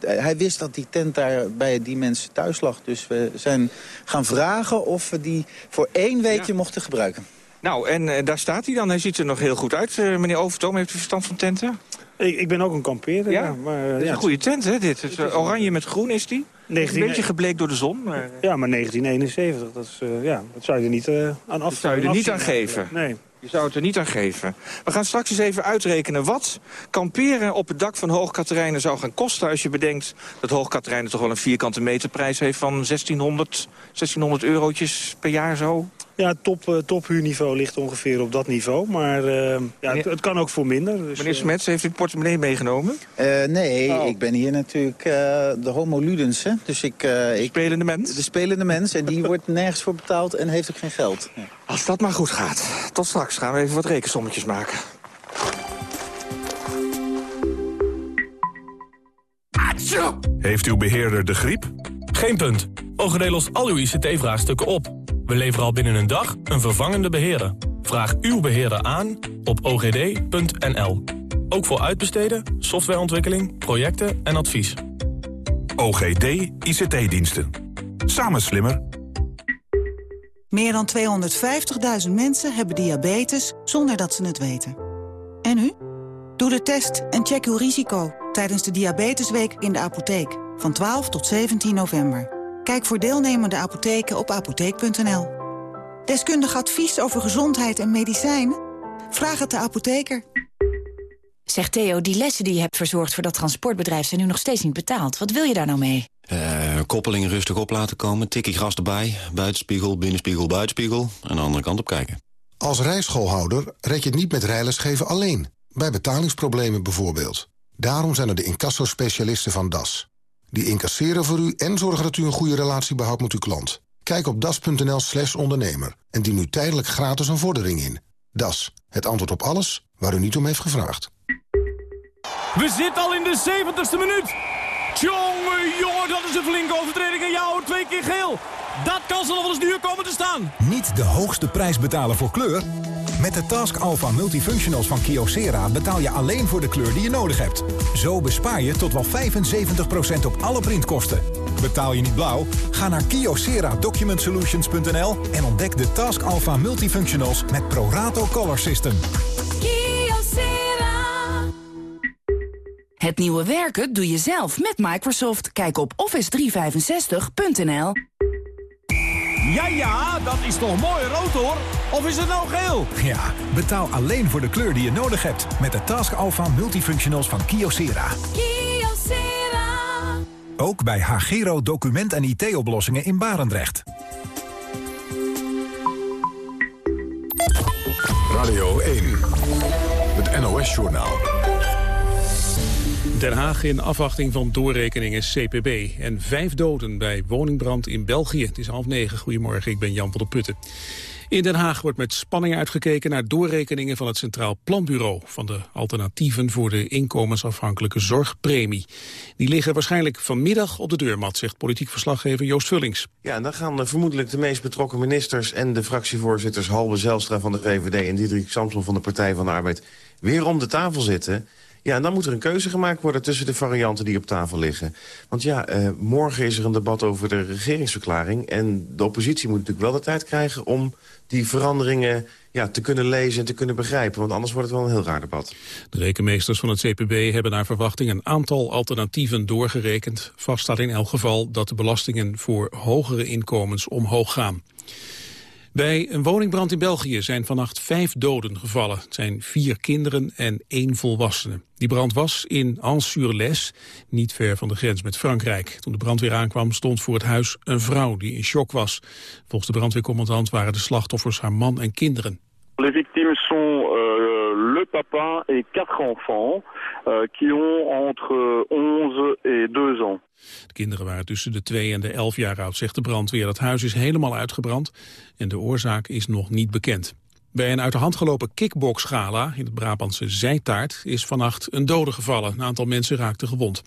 hij wist dat die tent daar bij die mensen thuis lag. Dus we zijn gaan vragen of we die voor één weekje mochten gebruiken. Nou, en daar staat hij dan. Hij ziet er nog heel goed uit. Meneer Overtoom, heeft u verstand van tenten? Ik, ik ben ook een kampeerder, ja. Ja? maar, eh, is een goede tent, hè, dit? Het, eh, oranje met groen is die. 19 Een beetje gebleekt door de zon. Maar... Ja, maar 1971, dat, is, eh, ja, dat zou je er niet eh, aan af Dat zou je er niet aan geven. Nee. Je zou het er niet aan geven. We gaan straks eens even uitrekenen wat kamperen op het dak van Hoog Katerijnen zou gaan kosten... als je bedenkt dat Hoog Katerijnen toch wel een vierkante meterprijs heeft van 1600, 1600 eurotjes per jaar zo. Ja, top, eh, tophuurniveau ligt ongeveer op dat niveau. Maar eh, ja, het, het kan ook voor minder. Dus, Meneer eh, Smets, heeft u het portemonnee meegenomen? Eh, nee, Oh. ik ben hier natuurlijk eh, de homo ludens. Hè? Dus ik, eh, ik, spelende mens? De spelende mens. En die wordt nergens voor betaald en heeft ook geen geld. Ja. Als dat maar goed gaat. Tot straks gaan we even wat rekensommetjes maken. Heeft uw beheerder de griep? Geen punt. OGD lost al uw ICT-vraagstukken op. We leveren al binnen een dag een vervangende beheerder. Vraag uw beheerder aan op ogd.nl. Ook voor uitbesteden, softwareontwikkeling, projecten en advies. OGD ICT-diensten. Samen slimmer. Meer dan 250.000 mensen hebben diabetes zonder dat ze het weten. En u? Doe de test en check uw risico tijdens de Diabetesweek in de apotheek van 12 tot 17 november. Kijk voor deelnemende apotheken op apotheek.nl. Deskundig advies over gezondheid en medicijnen? Vraag het de apotheker. Zeg Theo, die lessen die je hebt verzorgd voor dat transportbedrijf... zijn nu nog steeds niet betaald. Wat wil je daar nou mee? Eh, koppelingen rustig op laten komen, tikkie gras erbij... buitenspiegel, binnenspiegel, buitenspiegel... en de andere kant op kijken. Als rijschoolhouder red je het niet met rijlesgeven alleen. Bij betalingsproblemen bijvoorbeeld. Daarom zijn er de incassospecialisten van DAS. Die incasseren voor u en zorgen dat u een goede relatie behoudt met uw klant. Kijk op das.nl slash ondernemer en dien nu tijdelijk gratis een vordering in. DAS, het antwoord op alles waar u niet om heeft gevraagd. We zitten al in de 70ste minuut. Tjonge, jongen, dat is een flinke overtreding. En jou, twee keer geel. Dat kan ze nog wel eens duur komen te staan. Niet de hoogste prijs betalen voor kleur? Met de Task Alpha Multifunctionals van Kyocera betaal je alleen voor de kleur die je nodig hebt. Zo bespaar je tot wel 75% op alle printkosten. Betaal je niet blauw? Ga naar kyocera-document-solutions.nl en ontdek de Task Alpha Multifunctionals met ProRato Color System. Het nieuwe werken doe je zelf met Microsoft. Kijk op office365.nl. Ja, ja, dat is toch mooi rood hoor. Of is het nou geel? Ja, betaal alleen voor de kleur die je nodig hebt. Met de Task Alpha Multifunctionals van Kyocera. Kyocera. Ook bij Hagero document- en IT-oplossingen in Barendrecht. Radio 1, het NOS-journaal. Den Haag in afwachting van doorrekeningen CPB. En vijf doden bij woningbrand in België. Het is half negen. Goedemorgen, ik ben Jan van der Putten. In Den Haag wordt met spanning uitgekeken naar doorrekeningen van het Centraal Planbureau van de alternatieven voor de inkomensafhankelijke zorgpremie. Die liggen waarschijnlijk vanmiddag op de deurmat, zegt politiek verslaggever Joost Vullings. Ja, en dan gaan vermoedelijk de meest betrokken ministers en de fractievoorzitters Halbe Zelstra van de VVD en Diederik Samson van de Partij van de Arbeid weer om de tafel zitten. Ja, en dan moet er een keuze gemaakt worden tussen de varianten die op tafel liggen. Want ja, uh, morgen is er een debat over de regeringsverklaring... en de oppositie moet natuurlijk wel de tijd krijgen om die veranderingen ja, te kunnen lezen en te kunnen begrijpen. Want anders wordt het wel een heel raar debat. De rekenmeesters van het CPB hebben naar verwachting een aantal alternatieven doorgerekend. Vast staat in elk geval dat de belastingen voor hogere inkomens omhoog gaan. Bij een woningbrand in België zijn vannacht vijf doden gevallen. Het zijn vier kinderen en één volwassene. Die brand was in Ans-sur-Les, niet ver van de grens met Frankrijk. Toen de brandweer aankwam stond voor het huis een vrouw die in shock was. Volgens de brandweercommandant waren de slachtoffers haar man en kinderen. Les victimes sont euh, le papa et quatre enfants euh, qui ont entre 11 et 2 ans. De kinderen waren tussen de 2 en de 11 jaar oud, zegt de brandweer. Het huis is helemaal uitgebrand en de oorzaak is nog niet bekend. Bij een uit de hand gelopen kickboxgala in het Brabantse Zijtaart is vannacht een dode gevallen. Een aantal mensen raakten gewond.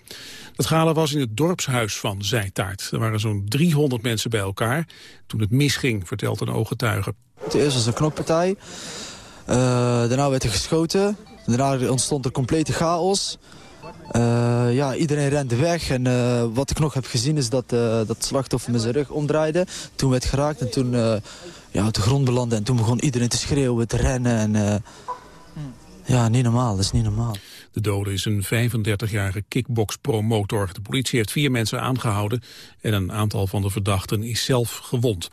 Dat gala was in het dorpshuis van Zijtaart. Er waren zo'n 300 mensen bij elkaar toen het misging, vertelt een ooggetuige. Het eerst was een knokpartij. Uh, daarna werd er geschoten. Daarna ontstond er complete chaos. Uh, ja, iedereen rende weg. En uh, wat ik nog heb gezien is dat uh, dat slachtoffer met zijn rug omdraaide. Toen werd geraakt en toen ja, de grond belandde. En toen begon iedereen te schreeuwen, te rennen. En, ja, niet normaal. Dat is niet normaal. De dode is een 35-jarige kickbox-promotor. De politie heeft vier mensen aangehouden en een aantal van de verdachten is zelf gewond.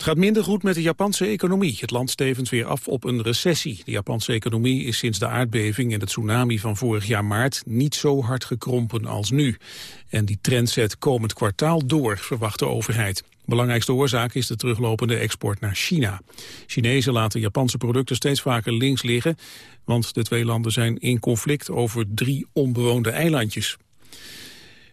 Het gaat minder goed met de Japanse economie. Het land stevend weer af op een recessie. De Japanse economie is sinds de aardbeving en de tsunami van vorig jaar maart niet zo hard gekrompen als nu. En die trend zet komend kwartaal door, verwacht de overheid. Belangrijkste oorzaak is de teruglopende export naar China. Chinezen laten Japanse producten steeds vaker links liggen, want de twee landen zijn in conflict over drie onbewoonde eilandjes.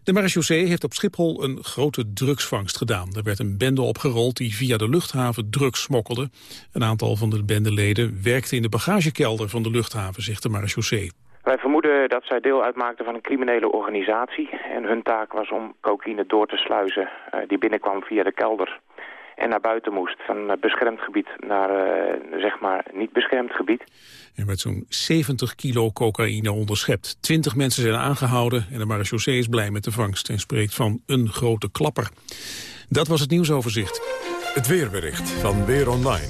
De marechaussee heeft op Schiphol een grote drugsvangst gedaan. Er werd een bende opgerold die via de luchthaven drugs smokkelde. Een aantal van de bendeleden werkte in de bagagekelder van de luchthaven, zegt de marechaussee. Wij vermoeden dat zij deel uitmaakten van een criminele organisatie. En hun taak was om cocaïne door te sluizen die binnenkwam via de kelder en naar buiten moest. Van beschermd gebied naar, uh, zeg maar, niet beschermd gebied. Er werd zo'n 70 kilo cocaïne onderschept. 20 mensen zijn aangehouden en de marechaussee is blij met de vangst... en spreekt van een grote klapper. Dat was het nieuwsoverzicht. Het weerbericht van Weer Online.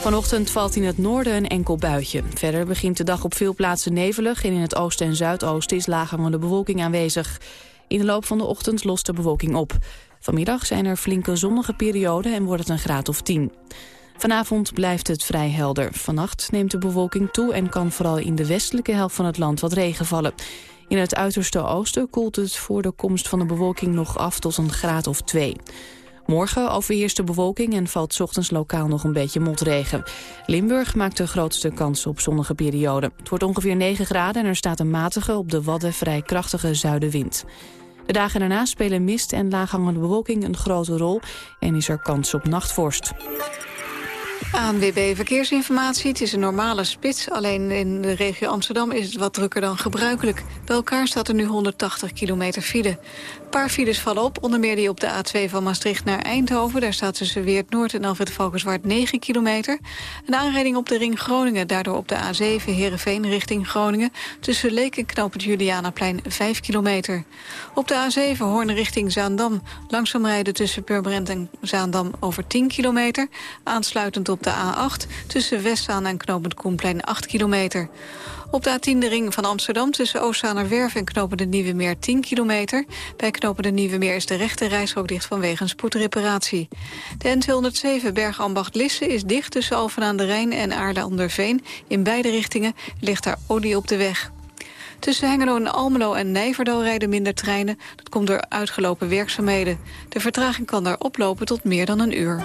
Vanochtend valt in het noorden een enkel buitje. Verder begint de dag op veel plaatsen nevelig... en in het oosten en zuidoosten is laaghangende bewolking aanwezig. In de loop van de ochtend lost de bewolking op. Vanmiddag zijn er flinke zonnige perioden en wordt het een graad of 10. Vanavond blijft het vrij helder. Vannacht neemt de bewolking toe en kan vooral in de westelijke helft van het land wat regen vallen. In het uiterste oosten koelt het voor de komst van de bewolking nog af tot een graad of 2. Morgen overheerst de bewolking en valt ochtends lokaal nog een beetje motregen. Limburg maakt de grootste kans op zonnige perioden. Het wordt ongeveer 9 graden en er staat een matige op de Wadden vrij krachtige zuidenwind. De dagen daarna spelen mist en laaghangende bewolking een grote rol en is er kans op nachtvorst. ANWB Verkeersinformatie. Het is een normale spits. Alleen in de regio Amsterdam is het wat drukker dan gebruikelijk. Bij elkaar staat er nu 180 kilometer file. Paar files vallen op. Onder meer die op de A2 van Maastricht naar Eindhoven. Daar staat tussen Weert Noord en Alfred Valkenswaard 9 kilometer. Een aanrijding op de ring Groningen. Daardoor op de A7 Heerenveen richting Groningen. Tussen Leek en Knoop het Julianaplein 5 kilometer. Op de A7 Hoorn richting Zaandam. Langzaam rijden tussen Purmerend en Zaandam over 10 kilometer. Aansluitend op de A8 tussen Westzaan en Knopend Koenplein 8 kilometer. Op de A10 de ring van Amsterdam tussen Oostzaanerwerf en Knopen de Nieuwe Meer 10 kilometer. Bij Knopen de Nieuwe Meer is de rechte reisrook dicht vanwege een spoedreparatie. De N207 Bergambacht-Lisse is dicht tussen Alphen aan de Rijn en Aarle-Anderveen. In beide richtingen ligt daar olie op de weg. Tussen Hengelo en Almelo en Nijverdal rijden minder treinen. Dat komt door uitgelopen werkzaamheden. De vertraging kan daar oplopen tot meer dan een uur.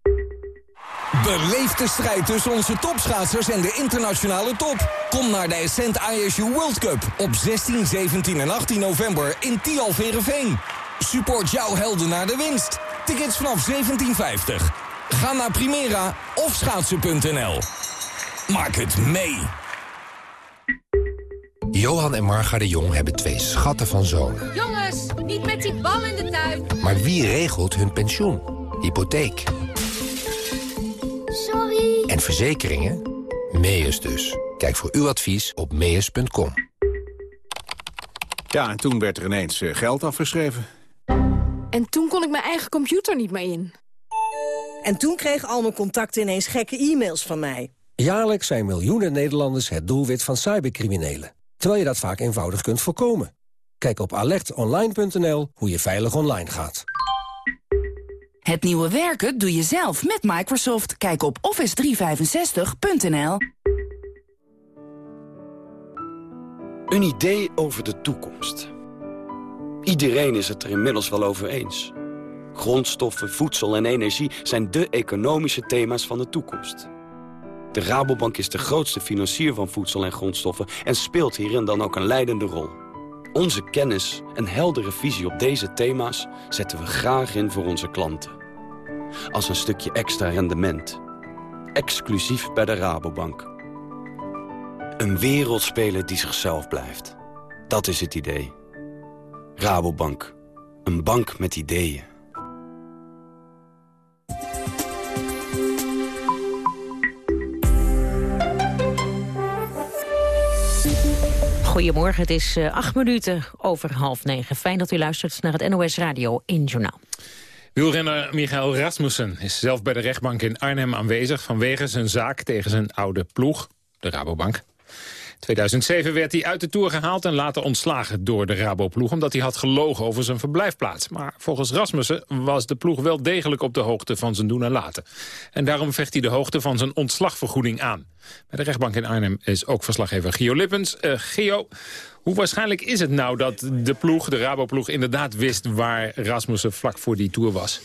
Beleef de strijd tussen onze topschaatsers en de internationale top. Kom naar de Ascent ISU World Cup op 16, 17 en 18 november in Tialverenveen. Support jouw helden naar de winst. Tickets vanaf 17,50. Ga naar Primera of schaatsen.nl. Maak het mee. Johan en Marga de Jong hebben twee schatten van zonen. Jongens, niet met die bal in de tuin. Maar wie regelt hun pensioen? Hypotheek. Sorry. En verzekeringen? Meus dus. Kijk voor uw advies op meus.com. Ja, en toen werd er ineens eh, geld afgeschreven. En toen kon ik mijn eigen computer niet meer in. En toen kregen al mijn contacten ineens gekke e-mails van mij. Jaarlijks zijn miljoenen Nederlanders het doelwit van cybercriminelen. Terwijl je dat vaak eenvoudig kunt voorkomen. Kijk op alertonline.nl hoe je veilig online gaat. Het nieuwe werken doe je zelf met Microsoft. Kijk op office365.nl. Een idee over de toekomst. Iedereen is het er inmiddels wel over eens. Grondstoffen, voedsel en energie zijn de economische thema's van de toekomst. De Rabobank is de grootste financier van voedsel en grondstoffen... en speelt hierin dan ook een leidende rol. Onze kennis en heldere visie op deze thema's zetten we graag in voor onze klanten. Als een stukje extra rendement. Exclusief bij de Rabobank. Een wereldspeler die zichzelf blijft. Dat is het idee. Rabobank. Een bank met ideeën. Goedemorgen, het is uh, acht minuten over half negen. Fijn dat u luistert naar het NOS Radio in Journaal. Wielrenner Michael Rasmussen is zelf bij de rechtbank in Arnhem aanwezig... vanwege zijn zaak tegen zijn oude ploeg, de Rabobank. 2007 werd hij uit de Tour gehaald en later ontslagen door de Rabo-ploeg... omdat hij had gelogen over zijn verblijfplaats. Maar volgens Rasmussen was de ploeg wel degelijk op de hoogte van zijn doen en laten. En daarom vecht hij de hoogte van zijn ontslagvergoeding aan. Bij de rechtbank in Arnhem is ook verslaggever Gio Lippens. Uh, Gio, hoe waarschijnlijk is het nou dat de ploeg, de Rabo-ploeg... inderdaad wist waar Rasmussen vlak voor die Tour was?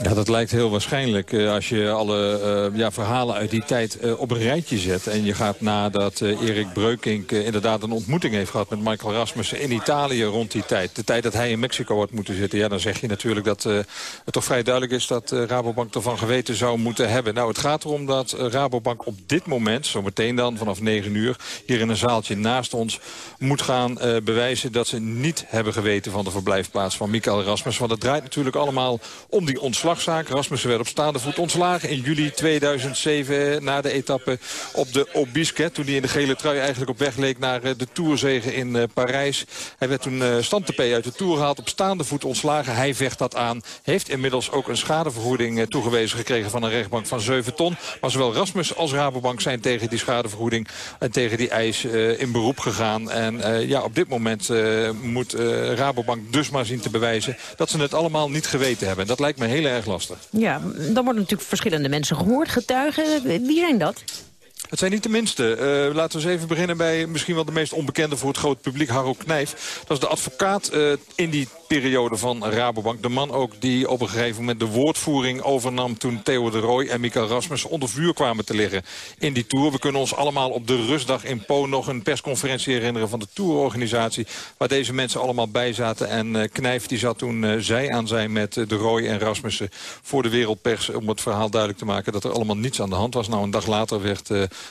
Ja, dat lijkt heel waarschijnlijk uh, als je alle uh, ja, verhalen uit die tijd uh, op een rijtje zet. En je gaat nadat Erik Breukink inderdaad een ontmoeting heeft gehad met Michael Rasmussen in Italië rond die tijd. De tijd dat hij in Mexico had moeten zitten. Ja, dan zeg je natuurlijk dat het toch vrij duidelijk is dat Rabobank ervan geweten zou moeten hebben. Nou, het gaat erom dat Rabobank op dit moment, zometeen dan vanaf 9 uur, hier in een zaaltje naast ons moet gaan bewijzen dat ze niet hebben geweten van de verblijfplaats van Michael Rasmussen. Want het draait natuurlijk allemaal om die ontslag ontslagzaak. Rasmussen werd op staande voet ontslagen in juli 2007 na de etappe op de Obisque. Toen hij in de gele trui eigenlijk op weg leek naar de Tourzegen in Parijs. Hij werd toen standtepee uit de Tour gehaald op staande voet ontslagen. Hij vecht dat aan. Heeft inmiddels ook een schadevergoeding toegewezen gekregen van een rechtbank van 7 ton. Maar zowel Rasmus als Rabobank zijn tegen die schadevergoeding en tegen die eis in beroep gegaan. En ja, op dit moment moet Rabobank dus maar zien te bewijzen dat ze het allemaal niet geweten hebben. Dat lijkt me heel erg lastig. Ja, dan worden natuurlijk verschillende mensen gehoord, getuigen. Wie zijn dat? Het zijn niet de minste. Uh, laten we eens even beginnen bij misschien wel de meest onbekende voor het grote publiek, Harro Knijf. Dat is de advocaat uh, in die periode van Rabobank. De man ook die op een gegeven moment de woordvoering overnam... toen Theo de Rooij en Mikael Rasmus onder vuur kwamen te liggen in die Tour. We kunnen ons allemaal op de rustdag in Po nog een persconferentie herinneren... van de Tourorganisatie, waar deze mensen allemaal bij zaten. En uh, Knijf die zat toen zij aan zij met de Rooij en Rasmussen... voor de wereldpers om het verhaal duidelijk te maken... dat er allemaal niets aan de hand was. Nou, een dag later werd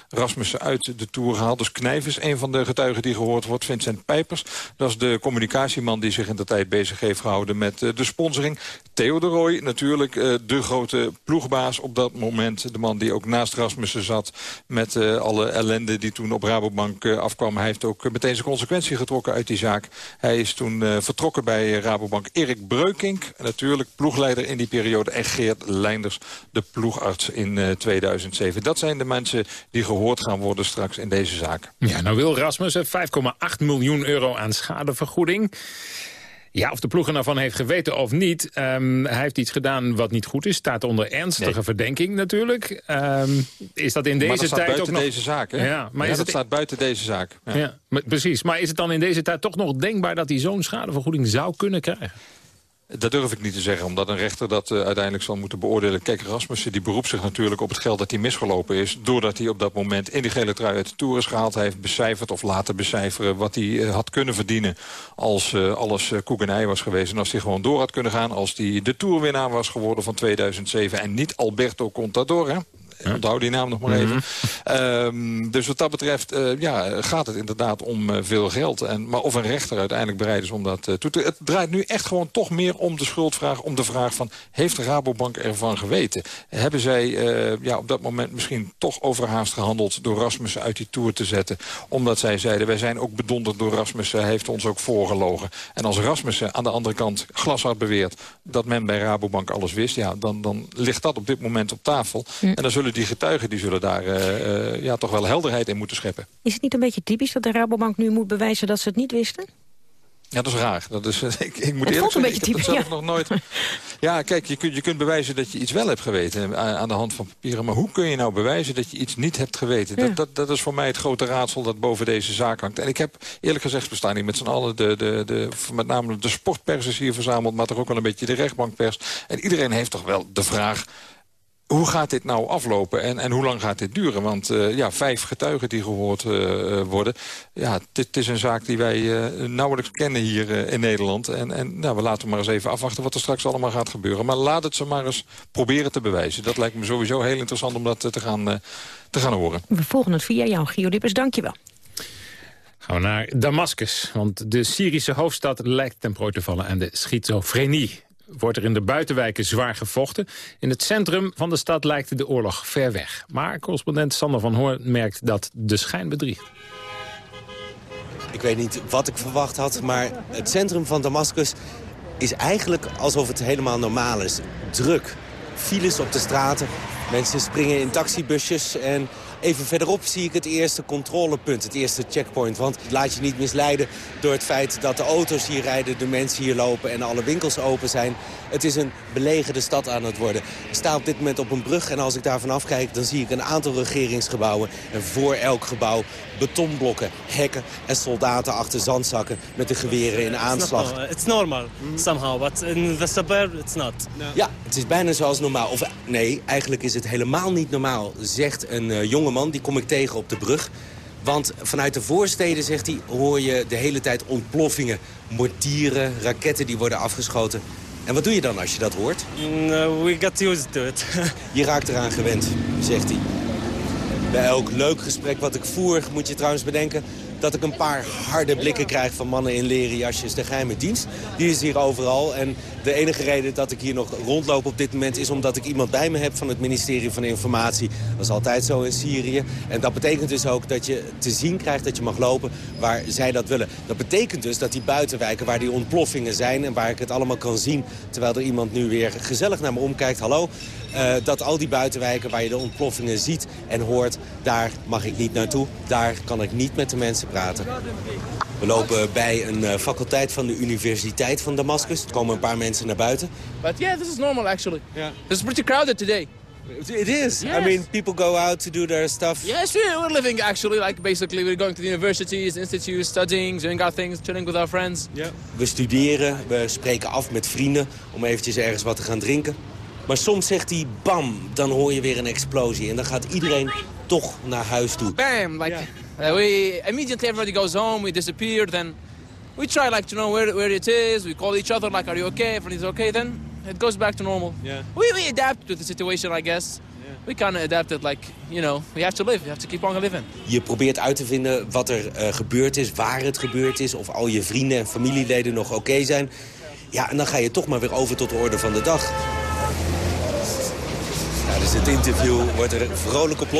Rasmussen uit de Tour gehaald. Dus Knijf is een van de getuigen die gehoord wordt. Vincent Pijpers, dat is de communicatieman die zich in de tijd bezig heeft gehouden met eh, de sponsoring. Theo de Roy, natuurlijk eh, de grote ploegbaas op dat moment. De man die ook naast Rasmussen zat met eh, alle ellende die toen op Rabobank afkwam. Hij heeft ook meteen zijn consequentie getrokken uit die zaak. Hij is toen vertrokken bij Rabobank. Erik Breukink, natuurlijk ploegleider in die periode. En Geert Leinders, de ploegarts in 2007. Dat zijn de mensen die gehoord gaan worden straks in deze zaak. Ja, nou wil Rasmussen 5,8 miljoen euro aan schadevergoeding. Ja, of de ploeg er nou van heeft geweten of niet. Um, hij heeft iets gedaan wat niet goed is. Staat onder ernstige verdenking natuurlijk. Um, is dat in deze maar dat tijd buiten ook nog... deze zaak, hè? Ja, maar ja, is dat het... staat buiten deze zaak. Ja. ja maar, precies. Maar is het dan in deze tijd toch nog denkbaar... dat hij zo'n schadevergoeding zou kunnen krijgen? Dat durf ik niet te zeggen, omdat een rechter dat uh, uiteindelijk zal moeten beoordelen. Kijk, Rasmussen die beroept zich natuurlijk op het geld dat hij misgelopen is... doordat hij op dat moment in die gele trui uit de Tour is gehaald. Hij heeft becijferd of laten becijferen wat hij uh, had kunnen verdienen... als uh, alles koekenij was geweest. En als hij gewoon door had kunnen gaan... als hij de Tourwinnaar was geworden van 2007... en niet Alberto Contador, hè? Onthoud die naam nog maar even. Mm -hmm. um, dus wat dat betreft uh, ja, gaat het inderdaad om uh, veel geld. En, maar of een rechter uiteindelijk bereid is om dat uh, toe te... Het draait nu echt gewoon toch meer om de schuldvraag. Om de vraag van, heeft de Rabobank ervan geweten? Hebben zij ja, op dat moment misschien toch overhaast gehandeld... door Rasmussen uit die Tour te zetten? Omdat zij zeiden, wij zijn ook bedonderd door Rasmussen. Hij heeft ons ook voorgelogen. En als Rasmussen aan de andere kant glashard beweert... dat men bij Rabobank alles wist... Ja, dan, dan ligt dat op dit moment op tafel. Mm. En dan zullen die getuigen die zullen daar uh, uh, ja, toch wel helderheid in moeten scheppen. Is het niet een beetje typisch dat de Rabobank nu moet bewijzen dat ze het niet wisten? Ja, dat is raar. Dat is, ik, ik moet het eerlijk zeggen, ik heb het zelf ja. nog nooit... Ja, kijk, je kunt, je kunt bewijzen dat je iets wel hebt geweten aan, aan de hand van papieren. Maar hoe kun je nou bewijzen dat je iets niet hebt geweten? Ja. Dat, dat, dat is voor mij het grote raadsel dat boven deze zaak hangt. En ik heb eerlijk gezegd, we staan hier met z'n allen... De, de, de, met name de sportpers is hier verzameld, maar toch ook wel een beetje de rechtbankpers. En iedereen heeft toch wel de vraag hoe gaat dit nou aflopen en, en hoe lang gaat dit duren? Want uh, ja, vijf getuigen die gehoord uh, worden. Ja, dit is een zaak die wij uh, nauwelijks kennen hier in Nederland. En, en nou, we laten maar eens even afwachten wat er straks allemaal gaat gebeuren. Maar laat het ze maar eens proberen te bewijzen. Dat lijkt me sowieso heel interessant om dat te gaan, te gaan horen. We volgen het via jou, Gio Dippers. Dank je wel. Gaan we naar Damascus, want de Syrische hoofdstad lijkt ten prooi te vallen aan de schizofrenie wordt er in de buitenwijken zwaar gevochten. In het centrum van de stad lijkt de oorlog ver weg. Maar correspondent Sander van Hoorn merkt dat de schijn bedriegt. Ik weet niet wat ik verwacht had, maar het centrum van Damascus is eigenlijk alsof het helemaal normaal is. Druk. Files op de straten, mensen springen in taxibusjes en Even verderop zie ik het eerste controlepunt, het eerste checkpoint. Want laat je niet misleiden door het feit dat de auto's hier rijden, de mensen hier lopen en alle winkels open zijn. Het is een belegerde stad aan het worden. Ik sta op dit moment op een brug en als ik daar vanaf kijk, dan zie ik een aantal regeringsgebouwen. En voor elk gebouw betonblokken, hekken en soldaten achter zandzakken met de geweren in aanslag. It's normal somehow, but in the suburb it's not. Ja, het is bijna zoals normaal. Of nee, eigenlijk is het helemaal niet normaal, zegt een uh, jonge man, die kom ik tegen op de brug. Want vanuit de voorsteden, zegt hij, hoor je de hele tijd ontploffingen. Mortieren, raketten die worden afgeschoten. En wat doe je dan als je dat hoort? No, we got used to it. je raakt eraan gewend, zegt hij. Bij elk leuk gesprek wat ik voer, moet je trouwens bedenken... dat ik een paar harde blikken krijg van mannen in leren jasjes. De geheime dienst, die is hier overal. En de enige reden dat ik hier nog rondloop op dit moment... is omdat ik iemand bij me heb van het ministerie van Informatie. Dat is altijd zo in Syrië. En dat betekent dus ook dat je te zien krijgt dat je mag lopen waar zij dat willen. Dat betekent dus dat die buitenwijken waar die ontploffingen zijn... en waar ik het allemaal kan zien, terwijl er iemand nu weer gezellig naar me omkijkt... hallo, uh, dat al die buitenwijken waar je de ontploffingen ziet en hoort... daar mag ik niet naartoe, daar kan ik niet met de mensen praten. We lopen bij een uh, faculteit van de Universiteit van Damascus. Er komen een paar mensen naar buiten. But yeah, this is normal actually. Yeah. It's pretty crowded today. It is. Yes. I mean, people go out to do their stuff. Yes, we're living actually like basically we're going to the universities, institutes, studying, doing our things, chilling with our friends. Yeah. We studeren, we spreken af met vrienden om eventjes ergens wat te gaan drinken. Maar soms zegt hij bam, dan hoor je weer een explosie. En dan gaat iedereen toch naar huis toe. Bam, like yeah. Uh, we immediately everybody goes home, we disappear, then we try like to know where, where it is, we call each other like are you okay, everything's okay, then it goes back to normal. Yeah. We, we adapt to the situation, I guess. We kind of adapt it like, you know, we have to live. We have to keep on living. Je probeert uit te vinden wat er uh, gebeurd is, waar het gebeurd is... of al je vrienden en familieleden nog oké zijn. Ja, en dan ga je toch maar weer over tot de orde van de dag. Tijdens het interview wordt er vrolijk op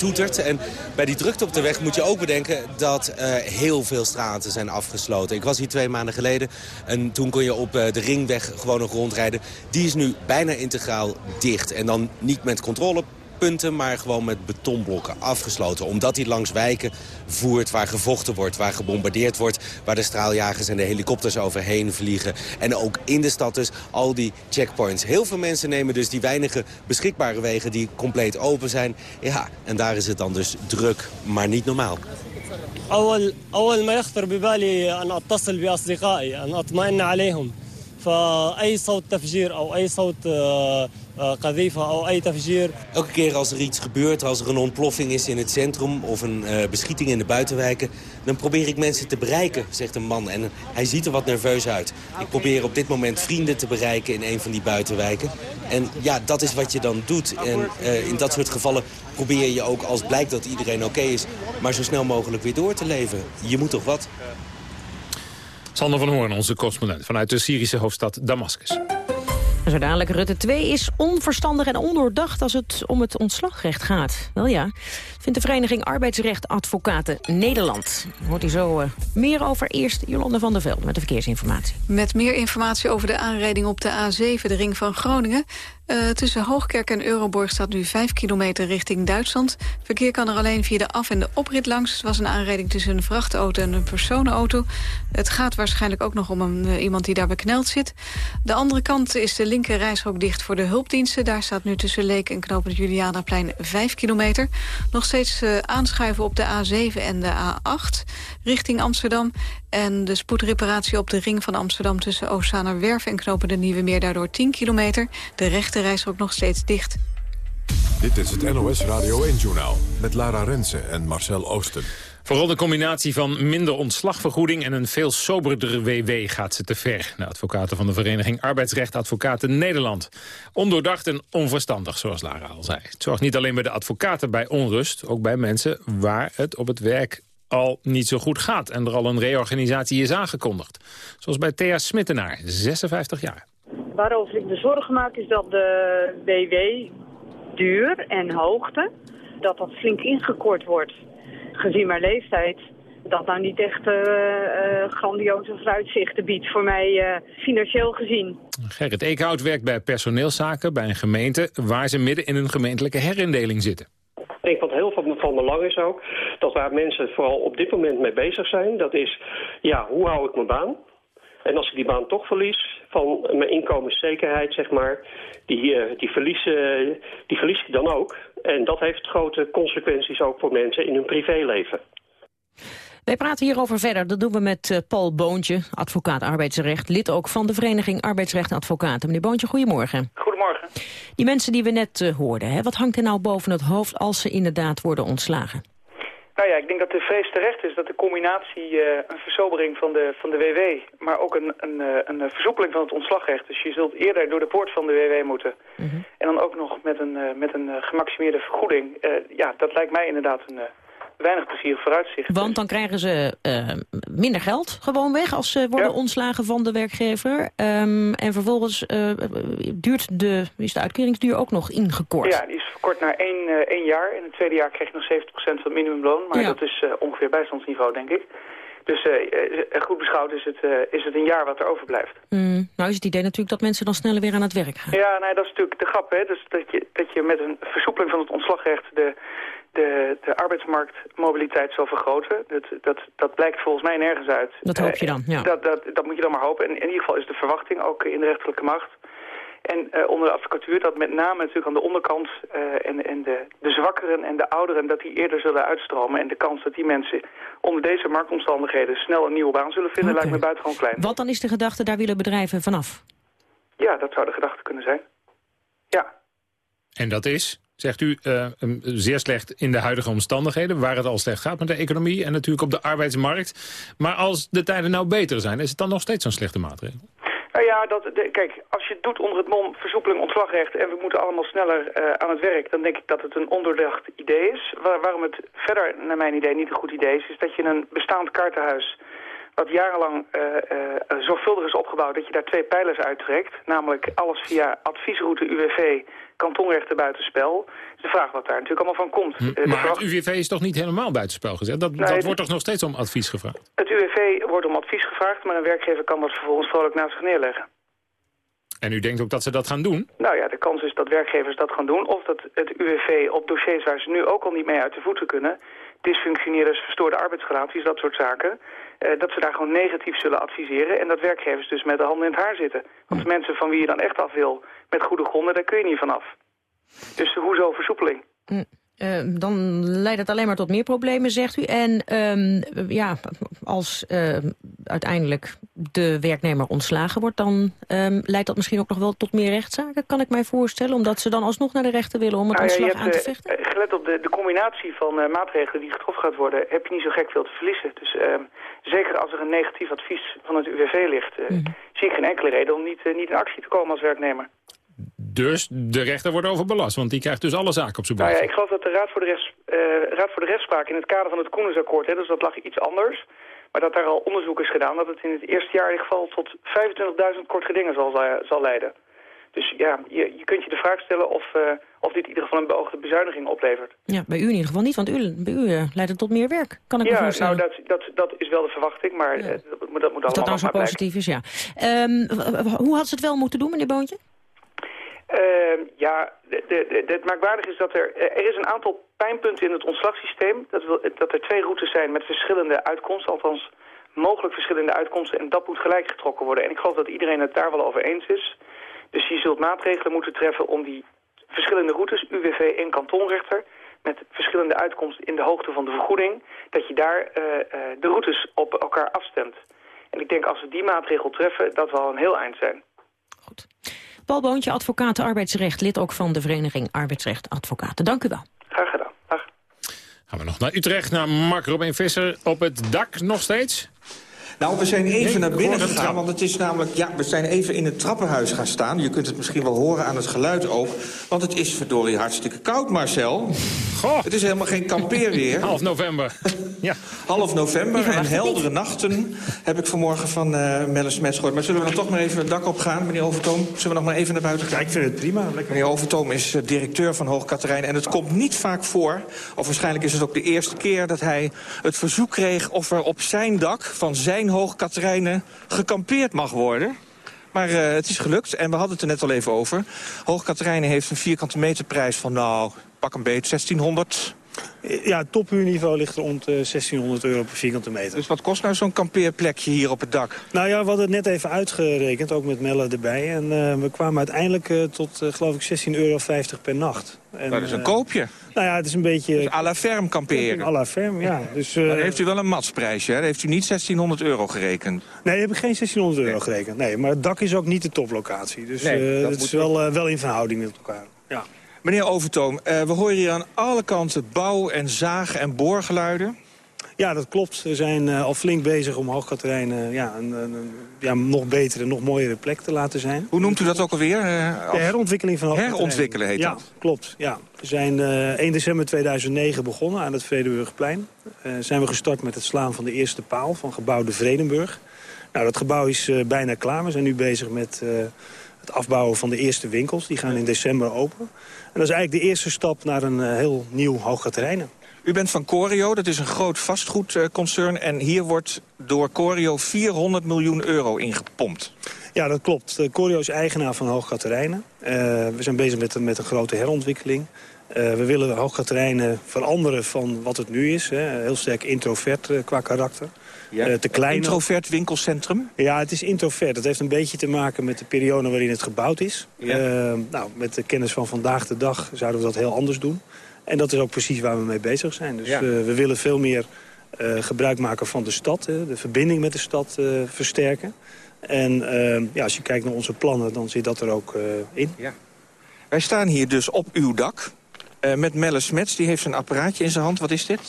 losgetoeterd. En bij die drukte op de weg moet je ook bedenken dat uh, heel veel straten zijn afgesloten. Ik was hier twee maanden geleden en toen kon je op uh, de ringweg gewoon nog rondrijden. Die is nu bijna integraal dicht. En dan niet met controle punten, maar gewoon met betonblokken afgesloten. Omdat hij langs wijken voert waar gevochten wordt, waar gebombardeerd wordt... waar de straaljagers en de helikopters overheen vliegen. En ook in de stad dus al die checkpoints. Heel veel mensen nemen dus die weinige beschikbare wegen die compleet open zijn. Ja, en daar is het dan dus druk, maar niet normaal. أول أول ما يخطر ببالي أن أتصل بأصدقائي أن أطمئن عليهم فأي صوت تفجير أو أي صوت قذيفة أو أي تفجير. Elke keer als er iets gebeurt, als er een ontploffing is in het centrum of een uh, beschieting in de buitenwijken, dan probeer ik mensen te bereiken, zegt een man. En hij ziet er wat nerveus uit. Ik probeer op dit moment vrienden te bereiken in een van die buitenwijken. En ja, dat is wat je dan doet. En uh, in dat soort gevallen probeer je ook, als blijkt dat iedereen oké is, maar zo snel mogelijk weer door te leven. Je moet toch wat? Sander van Hoorn, onze correspondent vanuit de Syrische hoofdstad Damascus. Zo dadelijk Rutte 2 is onverstandig en ondoordacht als het om het ontslagrecht gaat. Wel ja, vindt de vereniging Arbeidsrecht Advocaten Nederland. Hoort u zo uh, meer over. Eerst Jolande van der Veld met de verkeersinformatie. Met meer informatie over de aanrijding op de A7, de ring van Groningen. Uh, tussen Hoogkerk en Euroborg staat nu 5 kilometer richting Duitsland. Verkeer kan er alleen via de af- en de oprit langs. Het was een aanrijding tussen een vrachtauto en een personenauto. Het gaat waarschijnlijk ook nog om een, uh, iemand die daar bekneld zit. De andere kant is de linker reishok dicht voor de hulpdiensten. Daar staat nu tussen Leek en Knopen Julianaplein 5 kilometer. Nog steeds uh, aanschuiven op de A7 en de A8 richting Amsterdam. En de spoedreparatie op de ring van Amsterdam tussen Oostzaanerwerf en Knopen de Nieuwe Meer daardoor 10 kilometer. De rechte reis ook nog steeds dicht. Dit is het NOS Radio 1-journaal met Lara Rensen en Marcel Oosten. Vooral de combinatie van minder ontslagvergoeding en een veel soberdere WW gaat ze te ver. De advocaten van de vereniging Arbeidsrecht Advocaten Nederland. Ondoordacht en onverstandig, zoals Lara al zei. Het zorgt niet alleen bij de advocaten bij onrust, ook bij mensen waar het op het werk al niet zo goed gaat en er al een reorganisatie is aangekondigd. Zoals bij Thea Smittenaar, 56 jaar. Waarover ik me zorgen maak is dat de WW duur en hoogte, dat dat flink ingekort wordt. Gezien mijn leeftijd, dat nou niet echt uh, uh, grandioze vooruitzichten biedt voor mij uh, financieel gezien. Gerrit Eekhout werkt bij personeelszaken bij een gemeente waar ze midden in een gemeentelijke herindeling zitten. Ik denk wat heel veel van belang is ook, dat waar mensen vooral op dit moment mee bezig zijn, dat is, ja, hoe hou ik mijn baan? En als ik die baan toch verlies, van mijn inkomenszekerheid, zeg maar, die, die, verlies, die verlies ik dan ook. En dat heeft grote consequenties ook voor mensen in hun privéleven. Wij praten hierover verder. Dat doen we met uh, Paul Boontje, advocaat arbeidsrecht. Lid ook van de Vereniging Arbeidsrecht Advocaten. Meneer Boontje, goedemorgen. Goedemorgen. Die mensen die we net uh, hoorden, hè, wat hangt er nou boven het hoofd als ze inderdaad worden ontslagen? Nou ja, ik denk dat de vrees terecht is dat de combinatie uh, een versobering van de, van de WW... maar ook een, een, een versoepeling van het ontslagrecht. Dus je zult eerder door de poort van de WW moeten. Mm -hmm. En dan ook nog met een, met een gemaximeerde vergoeding. ja, dat lijkt mij inderdaad een weinig plezierig vooruitzicht. Want dan krijgen ze uh, minder geld gewoon weg als ze worden ontslagen van de werkgever. Um, en vervolgens uh, duurt de, is de uitkeringsduur ook nog ingekort. Ja, die is verkort naar één, uh, één jaar. In het tweede jaar krijg je nog 70% van het minimumloon. Maar ja. dat is ongeveer bijstandsniveau, denk ik. Dus goed beschouwd is het, is het een jaar wat er overblijft. Mm, nou is het idee natuurlijk dat mensen dan sneller weer aan het werk gaan. Ja, nee, dat is natuurlijk de grap. Hè? Dus dat, je, dat je met een versoepeling van het ontslagrecht de, de, de arbeidsmarktmobiliteit zal vergroten. Dat, dat, dat blijkt volgens mij nergens uit. Dat hoop je dan, ja. Dat, dat, dat moet je dan maar hopen. En in ieder geval is de verwachting ook in de rechterlijke macht en uh, onder de advocatuur dat met name natuurlijk aan de onderkant uh, en, en de, de zwakkeren en de ouderen... dat die eerder zullen uitstromen. En de kans dat die mensen onder deze marktomstandigheden snel een nieuwe baan zullen vinden... Okay. lijkt me buitengewoon klein. Wat dan is de gedachte, daar willen bedrijven vanaf? Ja, dat zou de gedachte kunnen zijn. Ja. En dat is, zegt u, uh, zeer slecht in de huidige omstandigheden... waar het al slecht gaat met de economie en natuurlijk op de arbeidsmarkt. Maar als de tijden nou beter zijn, is het dan nog steeds zo'n slechte maatregel? Nou ja, dat, de, kijk, als je het doet onder het mom versoepeling ontslagrecht... en we moeten allemaal sneller uh, aan het werk... dan denk ik dat het een ondoordacht idee is. Waar, waarom het verder, naar mijn idee, niet een goed idee is... is dat je een bestaand kaartenhuis wat jarenlang uh, zorgvuldig is opgebouwd... dat je daar twee pijlers uittrekt. Namelijk alles via adviesroute UWV, kantonrechten buitenspel. Dus de vraag wat daar natuurlijk allemaal van komt. Hm, maar het UWV is toch niet helemaal buitenspel gezet? Dat, nee, dat wordt toch nog steeds om advies gevraagd? Het UWV wordt om advies gevraagd, maar een werkgever kan dat vervolgens vrolijk naast zich neerleggen. En u denkt ook dat ze dat gaan doen? Nou ja, de kans is dat werkgevers dat gaan doen. Of dat het UWV op dossiers waar ze nu ook al niet mee uit de voeten kunnen... dysfunctioneren, verstoorde arbeidsrelaties, dat soort zaken... Uh, dat ze daar gewoon negatief zullen adviseren... en dat werkgevers dus met de handen in het haar zitten. Want de mensen van wie je dan echt af wil met goede gronden, daar kun je niet vanaf. Dus hoezo versoepeling? Mm. Uh, dan leidt het alleen maar tot meer problemen, zegt u. En um, ja, als uh, uiteindelijk de werknemer ontslagen wordt... dan um, leidt dat misschien ook nog wel tot meer rechtszaken, kan ik mij voorstellen. Omdat ze dan alsnog naar de rechter willen om het nou, ja, ontslag hebt, aan te vechten. Uh, gelet op de, de combinatie van maatregelen die getroffen gaat worden... heb je niet zo gek veel te verliezen. Dus ehm, zeker als er een negatief advies van het UWV ligt... Mm -hmm. zie ik geen enkele reden om niet, niet in actie te komen als werknemer. Dus de rechter wordt overbelast, want die krijgt dus alle zaken op zijn buik. Nou ja, ik geloof dat de Raad voor de, rechts, uh, Raad voor de Rechtspraak in het kader van het Koenensakkoord, hè, dus dat lag iets anders, maar dat daar al onderzoek is gedaan dat het in het eerste jaar in ieder geval tot 25.000 kort gedingen zal, zal leiden. Dus ja, je, je kunt je de vraag stellen of, uh, of dit in ieder geval een beoogde bezuiniging oplevert. Ja, bij u in ieder geval niet, want u, bij u uh, leidt het tot meer werk, kan ik ja, me voorstellen. nou, dat, dat, dat is wel de verwachting, maar ja. uh, dat, dat, moet allemaal Of dat nou zo positief is, ja. Um, hoe had ze het wel moeten doen, meneer Boontje? Uh, ja, het merkwaardige is dat er, er is een aantal pijnpunten in het ontslagsysteem. Dat, wil, dat er twee routes zijn met verschillende uitkomsten, althans mogelijk verschillende uitkomsten. En dat moet gelijk getrokken worden. En ik geloof dat iedereen het daar wel over eens is. Dus je zult maatregelen moeten treffen om die verschillende routes, UWV en kantonrechter, met verschillende uitkomsten in de hoogte van de vergoeding, dat je daar uh, uh, de routes op elkaar afstemt. En ik denk als we die maatregel treffen, dat we al een heel eind zijn. Goed. Paul Boontje, advocaat arbeidsrecht, lid ook van de vereniging Arbeidsrecht Advocaten. Dank u wel. Graag gedaan. Dag. Gaan we nog naar Utrecht, naar Mark Robin Visser op het dak nog steeds? Nou, we zijn even nee, naar binnen gegaan, want het is namelijk... Ja, we zijn even in het trappenhuis gaan staan. Je kunt het misschien wel horen aan het geluid ook. Want het is verdorie hartstikke koud, Marcel. Goh. Het is helemaal geen kampeerweer. Half november. ja. Half november en heldere nachten heb ik vanmorgen van uh, Melle Smets gehoord. Maar zullen we dan toch maar even het dak op gaan, meneer Overtoom? Zullen we nog maar even naar buiten gaan? Ja, ik vind het prima. Lekker. Meneer Overtoom is uh, directeur van Hoog Katerijn. En het komt niet vaak voor, of waarschijnlijk is het ook de eerste keer... dat hij het verzoek kreeg of er op zijn dak van zijn Hoog Katerijnen gekampeerd mag worden. Maar uh, het is gelukt en we hadden het er net al even over. Hoog Katerijnen heeft een vierkante meterprijs van, nou, pak een beet, 1600... Ja, topuurniveau ligt rond uh, 1600 euro per vierkante meter. Dus wat kost nou zo'n kampeerplekje hier op het dak? Nou ja, we hadden het net even uitgerekend, ook met Melle erbij. En uh, we kwamen uiteindelijk uh, tot, geloof ik, 16,50 euro per nacht. En, dat is een koopje. Nou ja, het is een beetje... Dus à la ferme kamperen. À la ferme, ja. Dus, dan heeft u wel een matsprijsje, hè? Heeft u niet 1600 euro gerekend. Nee, heb ik geen 1600 euro gerekend. Nee, maar het dak is ook niet de toplocatie. Dus nee, dat het is wel, wel in verhouding met elkaar. Ja. Meneer Overtoom, uh, we horen hier aan alle kanten bouw- en zaag- en boorgeluiden. Ja, dat klopt. We zijn uh, al flink bezig om Hoogkaterijnen uh, ja, een, een, ja, nog betere, nog mooiere plek te laten zijn. Hoe noemt u dat ook alweer? Uh, de herontwikkeling van Hoogkaterijnen. Herontwikkelen heet ja, dat? klopt. Ja. We zijn 1 december 2009 begonnen aan het Vredenburgplein. zijn we gestart met het slaan van de eerste paal van gebouw de Vredenburg. Nou, dat gebouw is bijna klaar. We zijn nu bezig met het afbouwen van de eerste winkels. Die gaan in december open. En dat is eigenlijk de eerste stap naar een heel nieuw Hoogkaterijnen. U bent van Corio, dat is een groot vastgoedconcern. En hier wordt door Corio 400 miljoen euro ingepompt. Ja, dat klopt. Corio is eigenaar van Hoogkaterijnen. Uh, we zijn bezig met, met een grote herontwikkeling. Uh, we willen Hoogkaterijnen veranderen van wat het nu is. Hè. Heel sterk introvert uh, qua karakter. Ja. te klein. Introvert winkelcentrum? Ja, het is introvert. Dat heeft een beetje te maken met de periode waarin het gebouwd is. Ja. nou, met de kennis van vandaag de dag zouden we dat heel anders doen. En dat is ook precies waar we mee bezig zijn. Dus ja. uh, we willen veel meer gebruik maken van de stad. De verbinding met de stad versterken. En ja, als je kijkt naar onze plannen, dan zit dat er ook in. Ja. Wij staan hier dus op uw dak. met Melle Smets, die heeft een apparaatje in zijn hand. Wat is dit?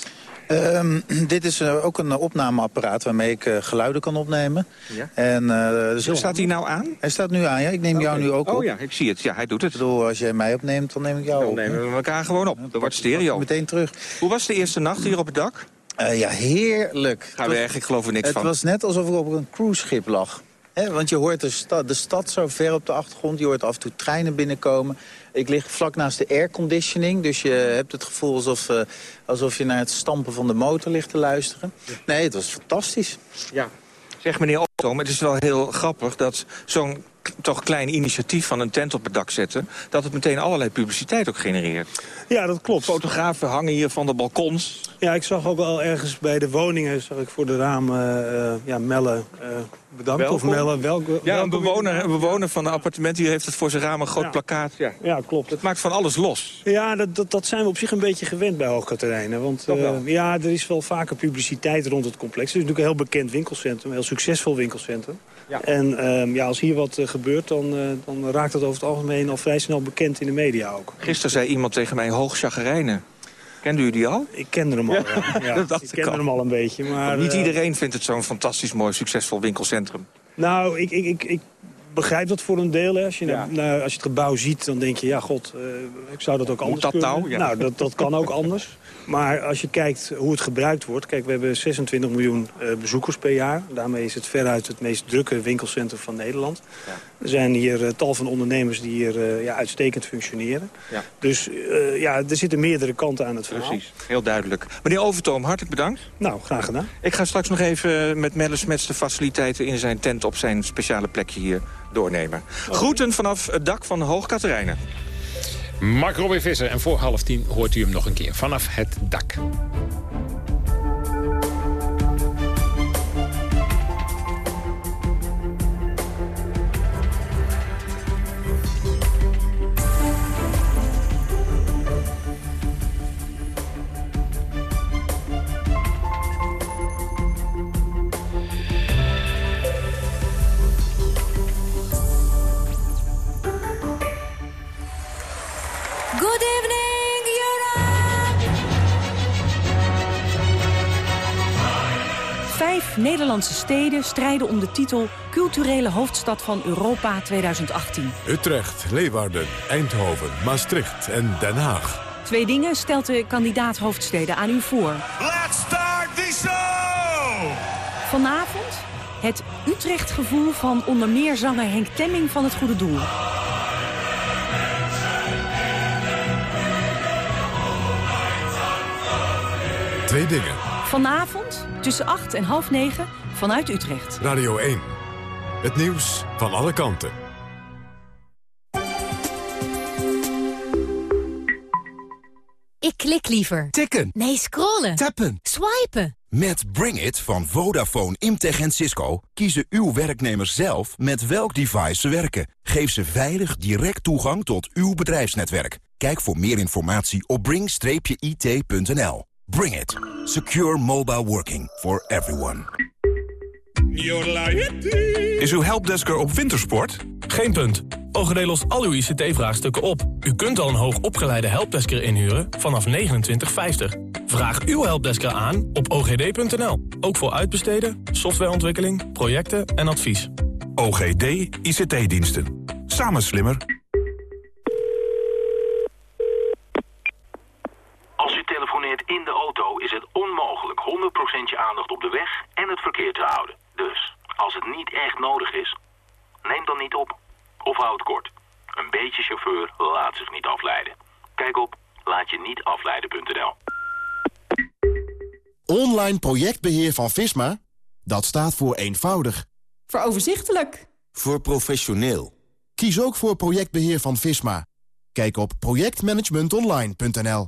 Um, dit is uh, ook een opnameapparaat waarmee ik uh, geluiden kan opnemen. Ja. En, uh, dus staat hij nou aan? Hij staat nu aan, ja. Ik neem okay. jou nu ook op. Oh ja, ik zie het. Ja, hij doet het. Ik bedoel, als jij mij opneemt, dan neem ik jou dan op. Dan nemen we elkaar gewoon op. Dat wordt stereo. Meteen terug. Hoe was de eerste nacht hier op het dak? ja, heerlijk. Gaan we echt, ik geloof er niks het van. Het was net alsof ik op een cruiseschip lag. He, want je hoort de stad, de stad zo ver op de achtergrond. Je hoort af en toe treinen binnenkomen. Ik lig vlak naast de airconditioning. Dus je hebt het gevoel alsof, uh, alsof je naar het stampen van de motor ligt te luisteren. Nee, het was fantastisch. Ja. Zeg meneer Otom, het is wel heel grappig dat zo'n toch klein initiatief van een tent op het dak zetten... dat het meteen allerlei publiciteit ook genereert. Ja, dat klopt. Fotografen hangen hier van de balkons. Ja, ik zag ook al ergens bij de woningen... zag ik voor de ramen uh, ja, Melle uh, bedankt. Welkom. Of Melle, welke, ja, een bewoner, een bewoner van de appartement hier heeft het voor zijn raam een groot ja. plakkaat. Ja. ja, klopt. Het maakt van alles los. Ja, dat, dat, dat zijn we op zich een beetje gewend bij Hoogkaterijnen. Want uh, ja, er is wel vaker publiciteit rond het complex. Het is natuurlijk een heel bekend winkelcentrum, een heel succesvol winkelcentrum. Ja. En uh, ja, als hier wat uh, gebeurt, dan, uh, dan raakt dat over het algemeen al vrij snel bekend in de media ook. Gisteren zei iemand tegen mij hoogchagrijnen. Kende u die al? Ik kende hem al, ja. ja. ja ik kende hem al een beetje. Maar, niet iedereen vindt het zo'n fantastisch mooi, succesvol winkelcentrum. Nou, ik, ik, ik, ik begrijp dat voor een deel. Hè. Als, je ja. nou, als je het gebouw ziet, dan denk je, ja god, ik zou dat ook anders Moet dat kunnen. Nou, ja. nou dat, dat kan ook anders. Maar als je kijkt hoe het gebruikt wordt... Kijk, we hebben 26 miljoen uh, bezoekers per jaar. Daarmee is het veruit het meest drukke winkelcentrum van Nederland. Ja. Er zijn hier uh, tal van ondernemers die hier uh, ja, uitstekend functioneren. Ja. Dus ja, er zitten meerdere kanten aan het verhaal. Precies, heel duidelijk. Meneer Overtoom, hartelijk bedankt. Nou, graag gedaan. Ik ga straks nog even met Melle Smets de faciliteiten in zijn tent... op zijn speciale plekje hier doornemen. Groeten vanaf het dak van Hoog Katerijnen. Mark Robin Visser. En voor half tien hoort u hem nog een keer vanaf het dak. Vijf Nederlandse steden strijden om de titel Culturele Hoofdstad van Europa 2018. Utrecht, Leeuwarden, Eindhoven, Maastricht en Den Haag. Twee dingen stelt de kandidaat hoofdsteden aan u voor. Let's start the show! Vanavond het Utrecht-gevoel van onder meer zanger Henk Temming van het Goede Doel. Twee dingen. Vanavond tussen 8 en half 9 vanuit Utrecht. Radio 1. Het nieuws van alle kanten. Ik klik liever. Tikken. Nee, scrollen. Tappen. Swipen. Met Bring It van Vodafone, Imtech en Cisco kiezen uw werknemers zelf met welk device ze werken. Geef ze veilig direct toegang tot uw bedrijfsnetwerk. Kijk voor meer informatie op bring-it.nl. Bring It. Secure mobile working for everyone. Is uw helpdesker op wintersport? Geen punt. OGD lost al uw ICT-vraagstukken op. U kunt al een hoogopgeleide helpdesker inhuren vanaf 29,50. Vraag uw helpdesk aan op ogd.nl. Ook voor uitbesteden, softwareontwikkeling, projecten en advies. OGD ICT-diensten. Samen slimmer. In de auto is het onmogelijk 100% je aandacht op de weg en het verkeer te houden. Dus, als het niet echt nodig is, neem dan niet op. Of houd kort. Een beetje chauffeur laat zich niet afleiden. Kijk op laatje-niet-afleiden.nl. Online projectbeheer van Visma? Dat staat voor eenvoudig. Voor overzichtelijk. Voor professioneel. Kies ook voor projectbeheer van Visma. Kijk op projectmanagementonline.nl.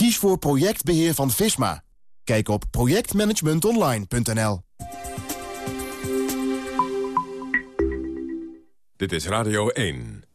Kies voor projectbeheer van Visma. Kijk op projectmanagementonline.nl. Dit is Radio 1.